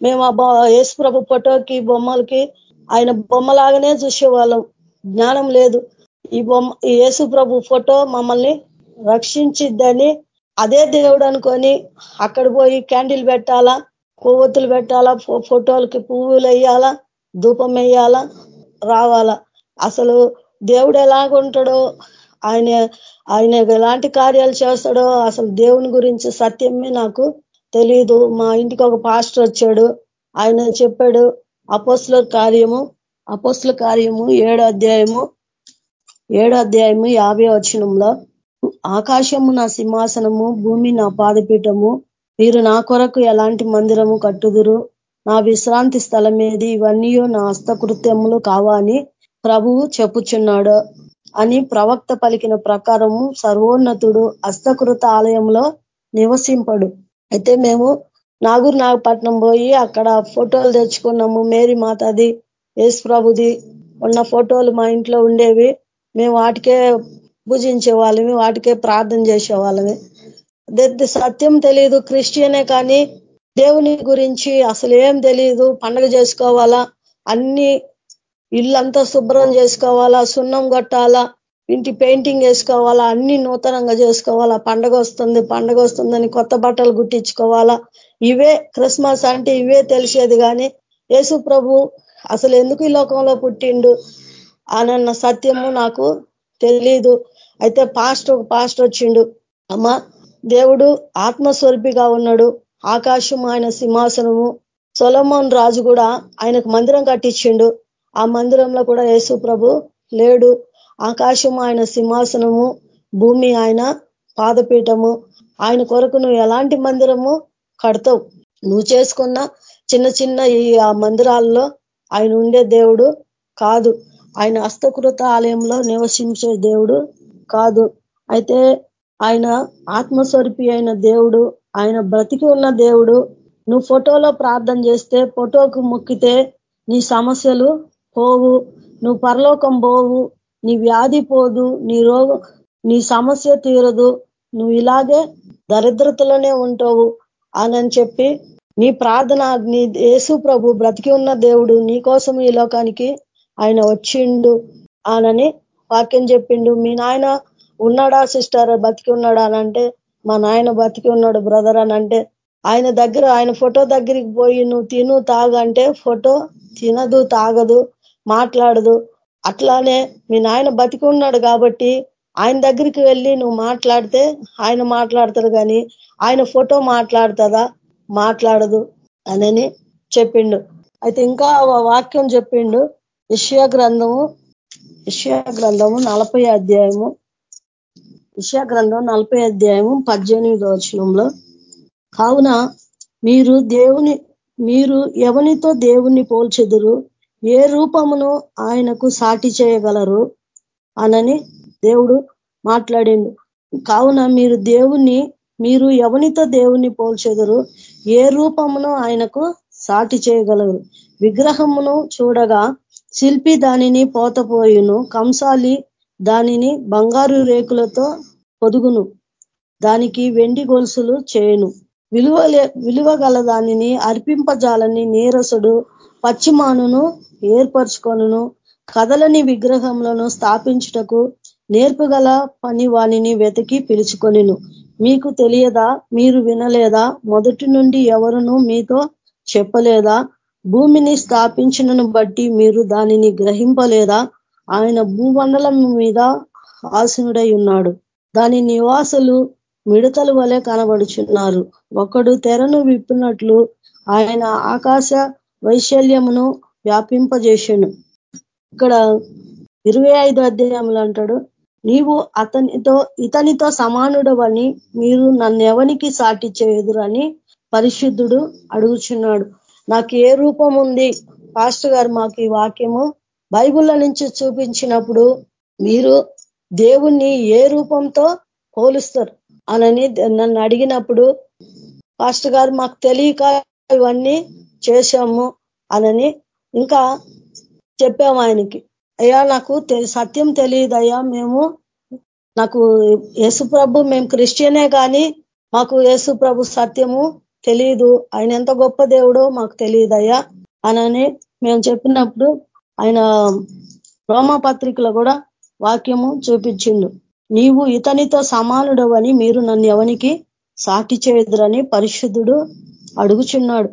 మేము ఆ యేసు ప్రభు ఫోటోకి బొమ్మలకి ఆయన బొమ్మలాగానే చూసేవాళ్ళం. జ్ఞానం లేదు. ఈ బొమ్మ ఈ యేసు ప్రభు ఫోటో మమ్మల్ని రక్షించిద్దని అదే దేవుడు అనుకొని అక్కడ పోయి క్యాండిల్ పెట్టాలా కొవ్వొత్తులు పెట్టాలా ఫోటోలకి పువ్వులు వేయాలా ధూపం వేయాలా రావాలా. అసలు దేవుడు ఎలాగుంటాడో ఆయన ఆయన ఎలాంటి కార్యాలు చేస్తాడో అసలు దేవుని గురించి సత్యమే నాకు తెలియదు మా ఇంటికి ఒక పాస్టర్ వచ్చాడు. ఆయన చెప్పాడు అపోస్ల కార్యము అపోస్ల కార్యము ఏడో అధ్యాయము ఏడో అధ్యాయము యాభై వచనంలో ఆకాశము నా సింహాసనము భూమి నా పాదపీఠము మీరు నా కొరకు ఎలాంటి మందిరము కట్టుదురు? నా విశ్రాంతి స్థలం ఏది ఇవన్నీ నా హస్తకృత్యములు కావా? అని ప్రభువు చెప్పుచున్నాడు. అని ప్రవక్త పలికిన ప్రకారము సర్వోన్నతుడు హస్తకృత ఆలయంలో నివసింపడు. అయితే మేము నాగూరు నాగపట్నం పోయి అక్కడ ఫోటోలు తెచ్చుకున్నాము. మేరీ మాతది యేసు ప్రభుది ఉన్న ఫోటోలు మా ఇంట్లో ఉండేవి. మేము వాటికే పూజించే వాళ్ళమే వాటికే ప్రార్థన చేసే వాళ్ళమే. సత్యం తెలియదు క్రిస్టియనే కానీ దేవుని గురించి అసలు ఏం తెలియదు పండగ చేసుకోవాలా అన్ని ఇల్లంతా శుభ్రం చేసుకోవాలా సున్నం కొట్టాలా ఇంటి పెయింటింగ్ వేసుకోవాలా అన్ని నూతనంగా చేసుకోవాలా పండగ వస్తుంది పండగ వస్తుందని కొత్త బట్టలు గుట్టించుకోవాలా ఇవే క్రిస్మస్ అంటే ఇవే తెలిసేది కానీ యేసు ప్రభు అసలు ఎందుకు ఈ లోకంలో పుట్టిండు అనన్న సత్యము నాకు తెలీదు. అయితే పాస్ట్ ఒక పాస్ట్ వచ్చిండు. అమ్మ దేవుడు ఆత్మస్వరూపిగా ఉన్నాడు. ఆకాశం ఆయన సింహాసనము. సొలమోన్ రాజు కూడా ఆయనకు మందిరం కట్టించిండు. ఆ మందిరంలో కూడా యేసు ప్రభు లేడు. ఆకాశం ఆయన సింహాసనము భూమి ఆయన పాదపీఠము. ఆయన కొరకు నువ్వు ఎలాంటి మందిరము కడతావు? నువ్వు చేసుకున్న చిన్న చిన్న ఈ ఆ మందిరాల్లో ఆయన ఉండే దేవుడు కాదు. ఆయన హస్తకృత ఆలయంలో నివసించే దేవుడు కాదు. అయితే ఆయన ఆత్మస్వరూపి అయిన దేవుడు ఆయన బ్రతికి ఉన్న దేవుడు. నువ్వు ఫోటోలో ప్రార్థన చేస్తే ఫోటోకు మొక్కితే నీ సమస్యలు పోవు నువ్వు పరలోకం పోవు నీ వ్యాధి పోదు నీ రోగం నీ సమస్య తీరదు నువ్వు ఇలాగే దరిద్రతలోనే ఉంటావు అని చెప్పి నీ ప్రార్థన నీ యేసు ప్రభు బ్రతికి ఉన్న దేవుడు నీ కోసం ఈ లోకానికి ఆయన వచ్చిండు అనని వాక్యం చెప్పిండు. మీ నాయన ఉన్నాడా సిస్టర్? బతికి ఉన్నాడా అనంటే మా నాయన బతికి ఉన్నాడు బ్రదర్ అని అంటే ఆయన దగ్గర ఆయన ఫోటో దగ్గరికి పోయి నువ్వు తిను తాగంటే ఫోటో తినదు తాగదు. మాట్లాడదు. అట్లానే మీ నాయన బతికి ఉన్నాడు కాబట్టి ఆయన దగ్గరికి వెళ్ళి నువ్వు మాట్లాడితే ఆయన మాట్లాడతాడు కానీ ఆయన ఫోటో మాట్లాడుతుందా మాట్లాడదు అనని చెప్పిండు. అయితే ఇంకా వాక్యం చెప్పిండు. ఇషియా గ్రంథము ఇషియా గ్రంథము నలభై అధ్యాయము. ఇషియా గ్రంథం నలభై అధ్యాయము పద్దెనిమిదో వచనంలో కావున మీరు దేవుని మీరు ఎవనితో దేవుణ్ణి పోల్చెదురు? ఏ రూపమును ఆయనకు సాటి చేయగలరు? అనని దేవుడు మాట్లాడిండు. కావున మీరు దేవుణ్ణి మీరు ఎవనితో దేవుణ్ణి పోల్చెదరు. ఏ రూపమును ఆయనకు సాటి చేయగలరు? విగ్రహమును చూడగా శిల్పి దానిని పోతపోయును కంసాలి దానిని బంగారు రేకులతో పొదుగును దానికి వెండి గొలుసులు చేయను. విలువ విలువ గల దానిని అర్పింపజాలని నీరసుడు పచ్చిమానును ఏర్పరచుకొనును. కదలని విగ్రహములను స్థాపించుటకు నేర్పుగల పని వాణిని వెతికి పిలుచుకొనిను. మీకు తెలియదా? మీరు వినలేదా? మొదటి నుండి ఎవరును మీతో చెప్పలేదా? భూమిని స్థాపించినను బట్టి మీరు దానిని గ్రహింపలేదా? ఆయన భూమండలం మీద ఆసనుడై ఉన్నాడు దాని నివాసులు మిడతల వలె కనబడుచున్నారు. ఒకడు తెరను విప్పినట్లు ఆయన ఆకాశ వైశల్యమును వ్యాపింపజేసాను ఇక్కడ ఇరవై ఐదు అధ్యాయంలో అంటాడు నీవు అతనితో ఇతనితో సమానుడవని మీరు నన్ను ఎవనికి సాటి చేయదురని పరిశుద్ధుడు అడుగుచున్నాడు. నాకు ఏ రూపం ఉంది? పాస్టర్ గారు మాకు ఈ వాక్యము బైబుల్ల నుంచి చూపించినప్పుడు మీరు దేవుణ్ణి ఏ రూపంతో పోలుస్తారు? అనని నన్ను అడిగినప్పుడు పాస్టర్ గారు మాకు తెలియక ఇవన్నీ చేశాము అనని ఇంకా చెప్పాము ఆయనకి అయ్యా నాకు సత్యం తెలియదయ్యా మేము నాకు యేసుప్రభు మేము క్రిస్టియనే కానీ మాకు యేసుప్రభు సత్యము తెలియదు ఆయన ఎంత గొప్ప దేవుడో మాకు తెలియదయ్యా అనని మేము చెప్పినప్పుడు ఆయన రోమపత్రికలో కూడా వాక్యము చూపించిండు. నీవు ఇతనితో సమానుడవని మీరు నన్ను ఎవనికి సాటి చేయదురని పరిశుద్ధుడు అడుగుచున్నాడు.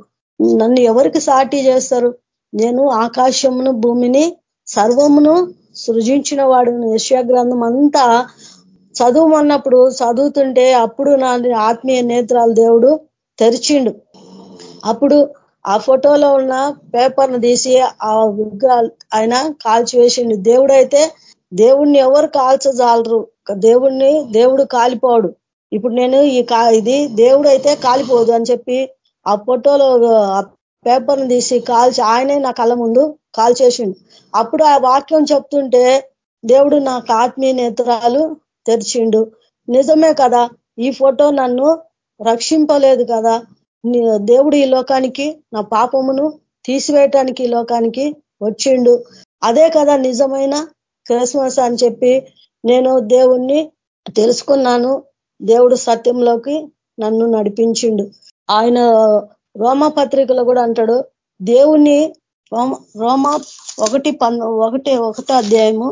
నన్ను ఎవరికి సాటి చేస్తారు? నేను ఆకాశమును భూమిని సర్వమును సృజించిన వాడు గ్రంథం అంతా చదువుమన్నప్పుడు చదువుతుంటే అప్పుడు నా ఆత్మీయ నేత్రాలు దేవుడు తెరిచిండు. అప్పుడు ఆ ఫోటోలో ఉన్న పేపర్ను తీసి ఆ విగ్రహాలు ఆయన కాల్చివేసిండు దేవుడైతే దేవుణ్ణి ఎవరు కాల్చజాలరు? దేవుణ్ణి దేవుడు కాలిపోడు. ఇప్పుడు నేను ఈ ఇది దేవుడు అయితే కాలిపోదు అని చెప్పి ఆ ఫోటోలో పేపర్ను తీసి కాల్చి ఆయనే నా కళ్ళ ముందు కాల్ చేసిండు అప్పుడు ఆ వాక్యం చెప్తుంటే దేవుడు నాకు ఆత్మీయ నేత్రాలు తెరిచిండు. నిజమే కదా ఈ ఫోటో నన్ను రక్షింపలేదు కదా. దేవుడు ఈ లోకానికి నా పాపమును తీసివేయటానికి ఈ లోకానికి వచ్చిండు. అదే కదా నిజమైన క్రిస్మస్ అని చెప్పి నేను దేవుణ్ణి తెలుసుకున్నాను. దేవుడు సత్యంలోకి నన్ను నడిపించిండు. ఆయన రోమా పత్రికలో కూడా అంటాడు దేవుణ్ణి రోమా ఒకటి ఒకటి ఒకటో అధ్యాయము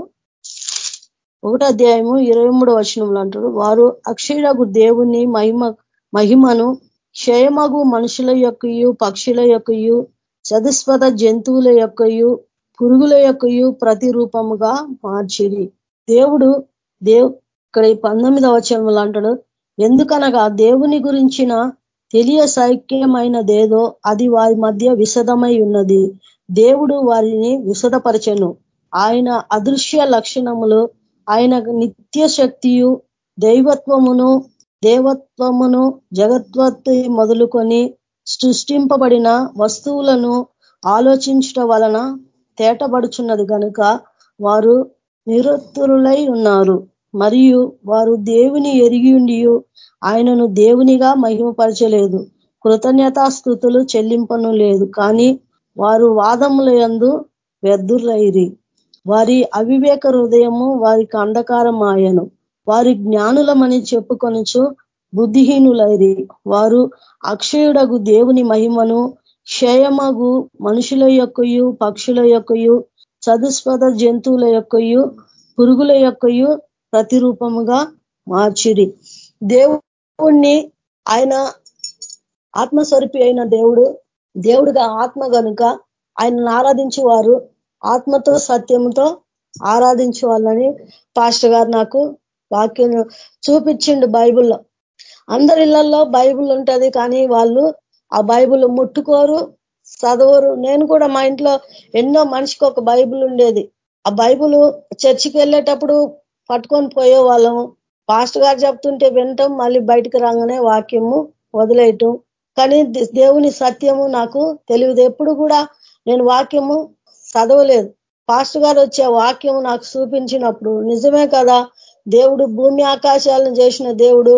ఒకటో అధ్యాయము ఇరవై మూడో వచనంలో అంటాడు వారు అక్షయుడకు దేవుని మహిమ మహిమను క్షయమగు మనుషుల యొక్కయు పక్షుల యొక్కయు చదుస్పద జంతువుల యొక్కయు పురుగుల యొక్కయు ప్రతిరూపముగా మార్చిరి. దేవుడు దేవ్ ఇక్కడ పంతొమ్మిదవ వచనంలో అంటాడు ఎందుకనగా దేవుని గురించిన తెలియ సైక్యమైనదేదో అది వారి మధ్య విశదమై ఉన్నది. దేవుడు వారిని విశదపరచను ఆయన అదృశ్య లక్షణములు ఆయన నిత్య శక్తియు దైవత్వమును దేవత్వమును జగత్వత్తి మొదలుకొని సృష్టింపబడిన వస్తువులను ఆలోచించట వలన తేటబడుచున్నది కనుక వారు నిరుత్తురులై ఉన్నారు. మరియు వారు దేవుని ఎరిగి ఆయనను దేవునిగా మహిమపరచలేదు. కృతజ్ఞతాస్థుతులు చెల్లింపను లేదు. కానీ వారు వాదముల యందు వ్యర్థులైరి. వారి అవివేక హృదయము వారికి అంధకారం ఆయను వారి జ్ఞానులమని చెప్పుకొనుచు బుద్ధిహీనులైరి. వారు అక్షయుడగు దేవుని మహిమను క్షయమగు మనుషుల యొక్కయు పక్షుల యొక్కయు చదుస్పద జంతువుల యొక్కయు పురుగుల యొక్కయు ప్రతిరూపముగా మార్చిరి. దేవుణ్ణి ఆయన ఆత్మస్వరూపి అయిన దేవుడు దేవుడుగా ఆత్మ కనుక ఆయనను ఆరాధించే వారు ఆత్మతో సత్యంతో ఆరాధించే వాళ్ళని పాస్టర్ గారు నాకు వాక్యం చూపించిండు బైబుల్లో. అందరి ఇళ్ళలో బైబుల్ ఉంటుంది కానీ వాళ్ళు ఆ బైబుల్ ముట్టుకోరు చదవరు. నేను కూడా మా ఇంట్లో ఎన్నో మనిషికి ఒక బైబుల్ ఉండేది. ఆ బైబుల్ చర్చికి వెళ్ళేటప్పుడు పట్టుకొని పోయే వాళ్ళము. పాస్ట్ గారు చెప్తుంటే వినటం మళ్ళీ బయటకు రాగానే వాక్యము వదిలేయటం. కానీ దేవుని సత్యము నాకు తెలియదు. ఎప్పుడు కూడా నేను వాక్యము చదవలేదు. పాస్ట్ గారు వచ్చే వాక్యము నాకు చూపించినప్పుడు నిజమే కదా దేవుడు భూమి ఆకాశాలను చేసిన దేవుడు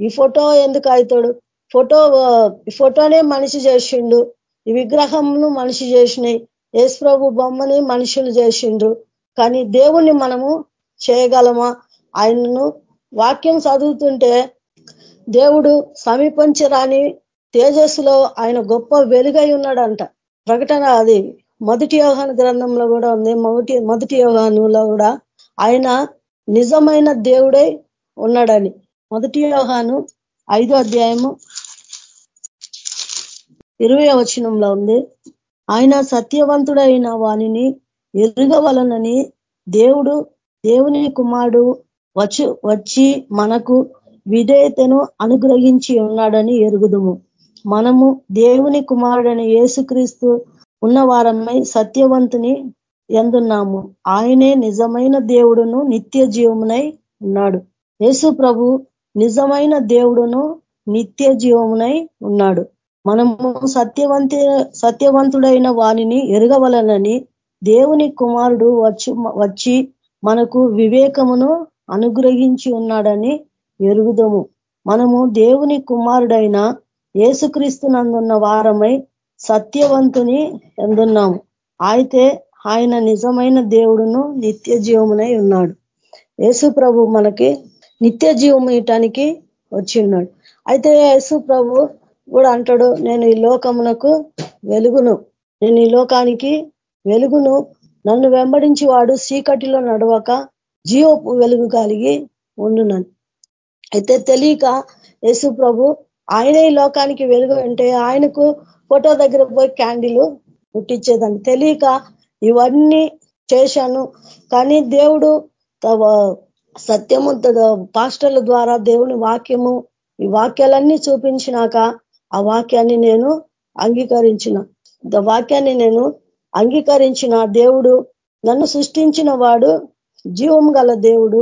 ఈ ఫోటో ఎందుకు అవుతాడు ఫోటో ఈ ఫోటోనే మనిషి చేసిండు. ఈ విగ్రహంను మనిషి చేసినాయి. యేసు ప్రభు బొమ్మని మనుషులు చేసిండ్రు. కానీ దేవుణ్ణి మనము చేయగలమా? ఆయనను వాక్యం చదువుతుంటే దేవుడు సమీపించరాని తేజస్సులో ఆయన గొప్ప వెలుగై ఉన్నాడంట. ప్రకటన అది. మొదటి యోగాన గ్రంథంలో కూడా ఉంది. మొదటి మొదటి యోగానులో కూడా ఆయన నిజమైన దేవుడై ఉన్నాడని. మొదటి యోగాను ఐదో అధ్యాయము ఇరవై వచనంలో ఉంది. ఆయన సత్యవంతుడైన వాణిని ఎరుగవలనని దేవుడు దేవుని కుమారుడు వచ్చి వచ్చి మనకు విధేయతను అనుగ్రహించి ఉన్నాడని ఎరుగుదుము. మనము దేవుని కుమారుడని యేసుక్రీస్తు ఉన్నవారమై సత్యవంతుని ఎందున్నాము? ఆయనే నిజమైన దేవుడును నిత్య జీవమునై ఉన్నాడు. యేసు ప్రభు నిజమైన దేవుడును నిత్య జీవమునై ఉన్నాడు. మనము సత్యవంత సత్యవంతుడైన వాణిని ఎరగవలనని దేవుని కుమారుడు వచ్చి వచ్చి మనకు వివేకమును అనుగ్రహించి ఉన్నాడని ఎరుగుదము. మనము దేవుని కుమారుడైన ఏసుక్రీస్తు నందున్న వారమై సత్యవంతుని ఎందున్నాము. అయితే ఆయన నిజమైన దేవుడును నిత్య జీవమునై ఉన్నాడు. యేసు ప్రభు మనకి నిత్య జీవం ఇయటానికి వచ్చిన్నాడు అయితే యేసు ప్రభు కూడా అంటాడు నేను ఈ లోకమునకు వెలుగును. నేను ఈ లోకానికి వెలుగును. నన్ను వెంబడించి వాడు చీకటిలో నడవక జీవపు వెలుగు కలిగి ఉండునని. అయితే తెలియక యేసు ప్రభు ఆయన ఈ లోకానికి వెలుగు అంటే ఆయనకు ఫోటో దగ్గర పోయి క్యాండిల్ పుట్టించేదాన్ని తెలియక ఇవన్నీ చేశాను. కానీ దేవుడు సత్యము పాస్టర్ల ద్వారా దేవుని వాక్యము ఈ వాక్యాలన్నీ చూపించినాక ఆ వాక్యాన్ని నేను అంగీకరించిన. వాక్యాన్ని నేను అంగీకరించిన దేవుడు నన్ను సృష్టించిన వాడు జీవం గల దేవుడు.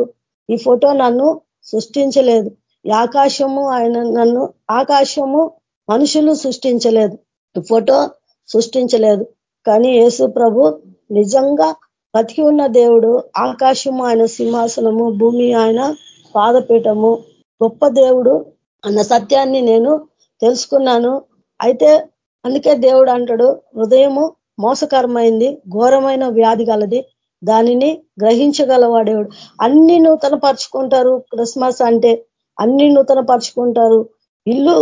ఈ ఫోటో నన్ను సృష్టించలేదు. ఈ ఆకాశము ఆయన నన్ను ఆకాశము మనుషులు సృష్టించలేదు. ఈ ఫోటో సృష్టించలేదు. కానీ యేసు ప్రభు నిజంగా బతికి ఉన్న దేవుడు ఆకాశము ఆయన సింహాసనము భూమి ఆయన పాదపీఠము గొప్ప దేవుడు అన్న సత్యాన్ని నేను తెలుసుకున్నాను. అయితే అందుకే దేవుడు అంటాడు హృదయము మోసకరమైంది ఘోరమైన వ్యాధి గలది. దానిని గ్రహించగలవాడేవాడు. అన్ని నూతన పరుచుకుంటారు క్రిస్మస్ అంటే అన్ని నూతన పరుచుకుంటారు ఇల్లు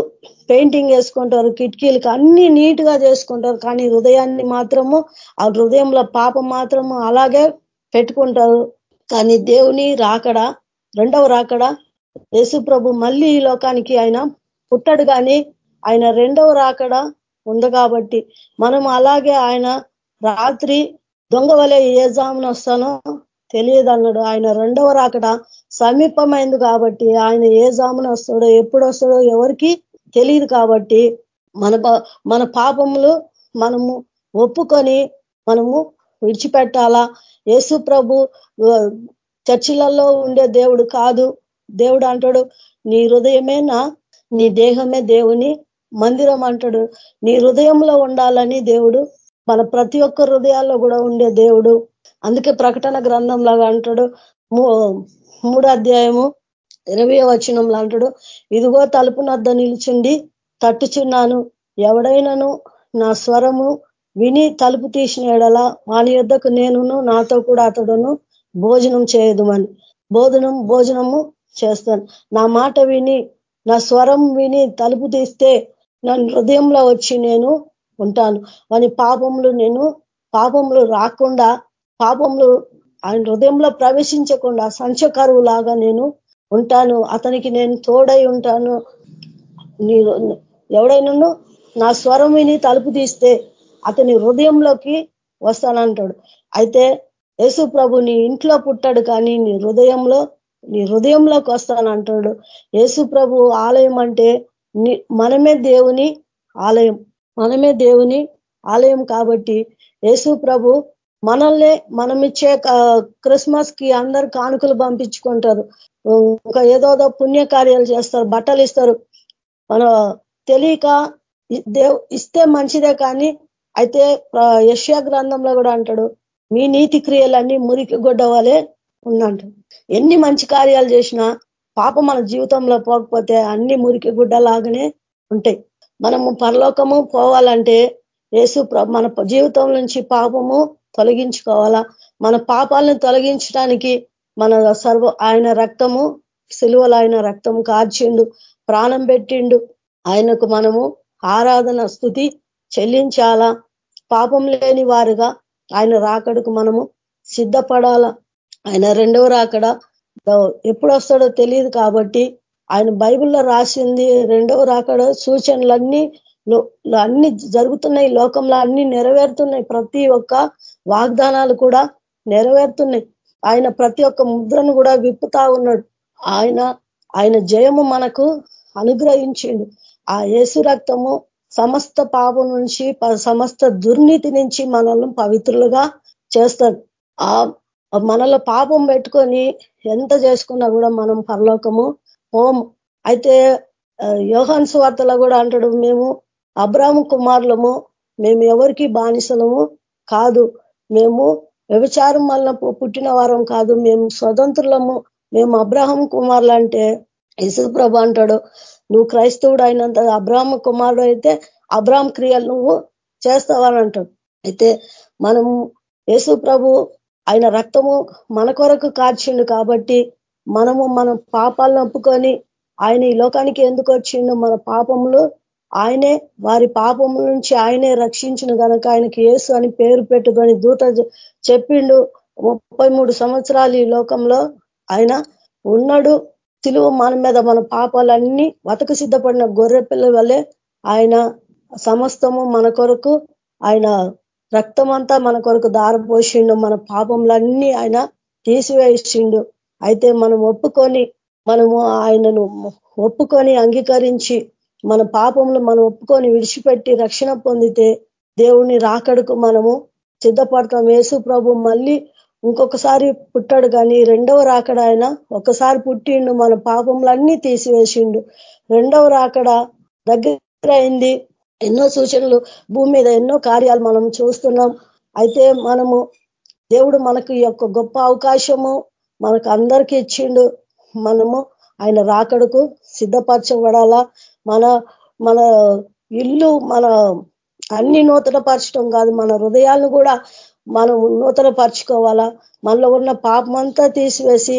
పెయింటింగ్ వేసుకుంటారు కిటికీలకి అన్ని నీట్గా చేసుకుంటారు. కానీ హృదయాన్ని మాత్రము ఆ హృదయంలో పాపం మాత్రము అలాగే పెట్టుకుంటారు. కానీ దేవుని రాకడ రెండవ రాకడ యేసు ప్రభు మళ్ళీ ఈ లోకానికి ఆయన పుట్టడు కానీ ఆయన రెండవ రాకడ ఉంది కాబట్టి మనం అలాగే ఆయన రాత్రి దొంగ వలె ఏ జామున వస్తానో తెలియదు అన్నాడు. ఆయన రెండవ రాకడ సమీపమైంది కాబట్టి ఆయన ఏ జామున వస్తాడో ఎప్పుడు వస్తాడో ఎవరికి తెలియదు కాబట్టి మన మన పాపములు మనము ఒప్పుకొని మనము విడిచిపెట్టాలా? యేసు ప్రభు చర్చిలలో ఉండే దేవుడు కాదు. దేవుడు అంటాడు నీ హృదయమేనా నీ దేహమే దేవుని మందిరం అంటాడు. నీ హృదయంలో ఉండాలని దేవుడు మన ప్రతి ఒక్క హృదయాల్లో కూడా ఉండే దేవుడు. అందుకే ప్రకటన గ్రంథంలాగా అంటాడు. మూడో అధ్యాయము ఇరవై వచనంలో అంటాడు. ఇదిగో తలుపు నద్ద తట్టుచున్నాను. ఎవడైనాను నా స్వరము విని తలుపు తీసిన ఎడల వాని యొద్దకు నేనును నాతో కూడా అతడును భోజనం చేయదుమని. భోజనం భోజనము చేస్తాను. నా మాట విని నా స్వరం విని తలుపు తీస్తే నా హృదయంలో వచ్చి నేను ఉంటాను. వాని పాపములు నేను పాపములు రాకుండా పాపములు ఆయన హృదయంలో ప్రవేశించకుండా సంచకరువు లాగా నేను ఉంటాను. అతనికి నేను తోడై ఉంటాను. నీ ఎవడైనాను నా స్వరం విని తలుపు తీస్తే అతని హృదయంలోకి వస్తానంటాడు అయితే యేసు ప్రభు నీ ఇంట్లో పుట్టాడు కానీ నీ హృదయంలో నీ హృదయంలోకి వస్తానంటాడు యేసు ప్రభు ఆలయం అంటే మనమే దేవుని ఆలయం. మనమే దేవుని ఆలయం కాబట్టి యేసు ప్రభు మనల్నే మనం ఇచ్చే క్రిస్మస్కి అందరు కానుకలు పంపించుకుంటారు. ఒక ఏదోదో పుణ్యకార్యాలు చేస్తారు బట్టలు ఇస్తారు. మన తెలియక దేవ్ ఇస్తే మంచిదే కానీ అయితే యష్యా గ్రంథంలో కూడా అంటాడు మీ నీతి క్రియలన్నీ మురికి గొడ్డ ఉందంట ఎన్ని మంచి కార్యాలు చేసినా పాపం మన జీవితంలో పోకపోతే అన్ని మురికి గుడ్డలాగానే ఉంటాయి. మనము పరలోకము పోవాలంటే యేసు మన జీవితం నుంచి పాపము తొలగించుకోవాలా? మన పాపాలను తొలగించడానికి మన సర్వ ఆయన రక్తము సిలువలు ఆయన రక్తము కార్చిండు ప్రాణం పెట్టిండు. ఆయనకు మనము ఆరాధన స్థుతి చెల్లించాలా? పాపం లేని వారుగా ఆయన రాకడకు మనము సిద్ధపడాలా? ఆయన రెండవ రాకడ ఎప్పుడు వస్తాడో తెలియదు కాబట్టి ఆయన బైబిల్లో రాసింది రెండవ రాకడ సూచనలన్నీ అన్ని జరుగుతున్నాయి లోకంలో అన్ని నెరవేరుతున్నాయి. ప్రతి ఒక్క వాగ్దానాలు కూడా నెరవేరుతున్నాయి. ఆయన ప్రతి ఒక్క ముద్రను కూడా విప్పుతా ఉన్నాడు. ఆయన ఆయన జయము మనకు అనుగ్రహించిండు. ఆ యేసు రక్తము సమస్త పాపం నుంచి సమస్త దుర్నీతి నుంచి మనల్ని పవిత్రులుగా చేస్తారు ఆ మనలో పాపం పెట్టుకొని ఎంత చేసుకున్నా కూడా మనం పరలోకము ఓం అయితే యోహాన్ స్వార్తలో కూడా అంటాడు మేము అబ్రాహం కుమారులము మేము ఎవరికి బానిసలము కాదు. మేము వ్యభిచారం వలన పుట్టిన వారం కాదు. మేము స్వతంత్రులము. మేము అబ్రాహం కుమారులు అంటే యశుప్రభ అంటాడు నువ్వు క్రైస్తవుడు అయినంత అబ్రాహ్మ కుమారుడు అయితే అబ్రాహం క్రియలు నువ్వు చేస్తావని అంటాడు. అయితే మనం యేసు ప్రభు ఆయన రక్తము మన కొరకు కార్చిండు కాబట్టి మనము మన పాపాలను ఒప్పుకొని ఆయన ఈ లోకానికి ఎందుకు వచ్చిండు? మన పాపములు ఆయనే వారి పాపముల నుంచి ఆయనే రక్షించిన కనుక ఆయనకి యేసు అని పేరు పెట్టుకొని దూత చెప్పిండు. ముప్పై సంవత్సరాలు ఈ లోకంలో ఆయన ఉన్నాడు. సిలువ మన మీద మన పాపాలన్నీ వతకు సిద్ధపడిన గొర్రె పిల్ల వల్లే ఆయన సమస్తము మన కొరకు ఆయన రక్తం అంతా మన కొరకు దారపోసిండు మన పాపంలన్నీ ఆయన తీసివేసిండు. అయితే మనం ఒప్పుకొని మనము ఆయనను ఒప్పుకొని అంగీకరించి మన పాపంలో మనం ఒప్పుకొని విడిచిపెట్టి రక్షణ పొందితే దేవుని రాకడుకు మనము సిద్ధపడతాం. యేసు ప్రభు మళ్ళీ ఇంకొకసారి పుట్టాడు కానీ రెండవ రాకడ ఆయన ఒకసారి పుట్టిండు మన పాపములన్నీ తీసివేసిండు. రెండవ రాకడ దగ్గర అయింది ఎన్నో సూచనలు భూమి మీద ఎన్నో కార్యాలు మనం చూస్తున్నాం. అయితే మనము దేవుడు మనకు యొక్క గొప్ప అవకాశము మనకు అందరికీ ఇచ్చిండు. మనము ఆయన రాకడకు సిద్ధపరచబడాలా? మన మన ఇల్లు మన అన్ని నూతన పరచడం కాదు మన హృదయాలను కూడా మనం నూతన పరచుకోవాలా మనలో ఉన్న పాపమంతా తీసివేసి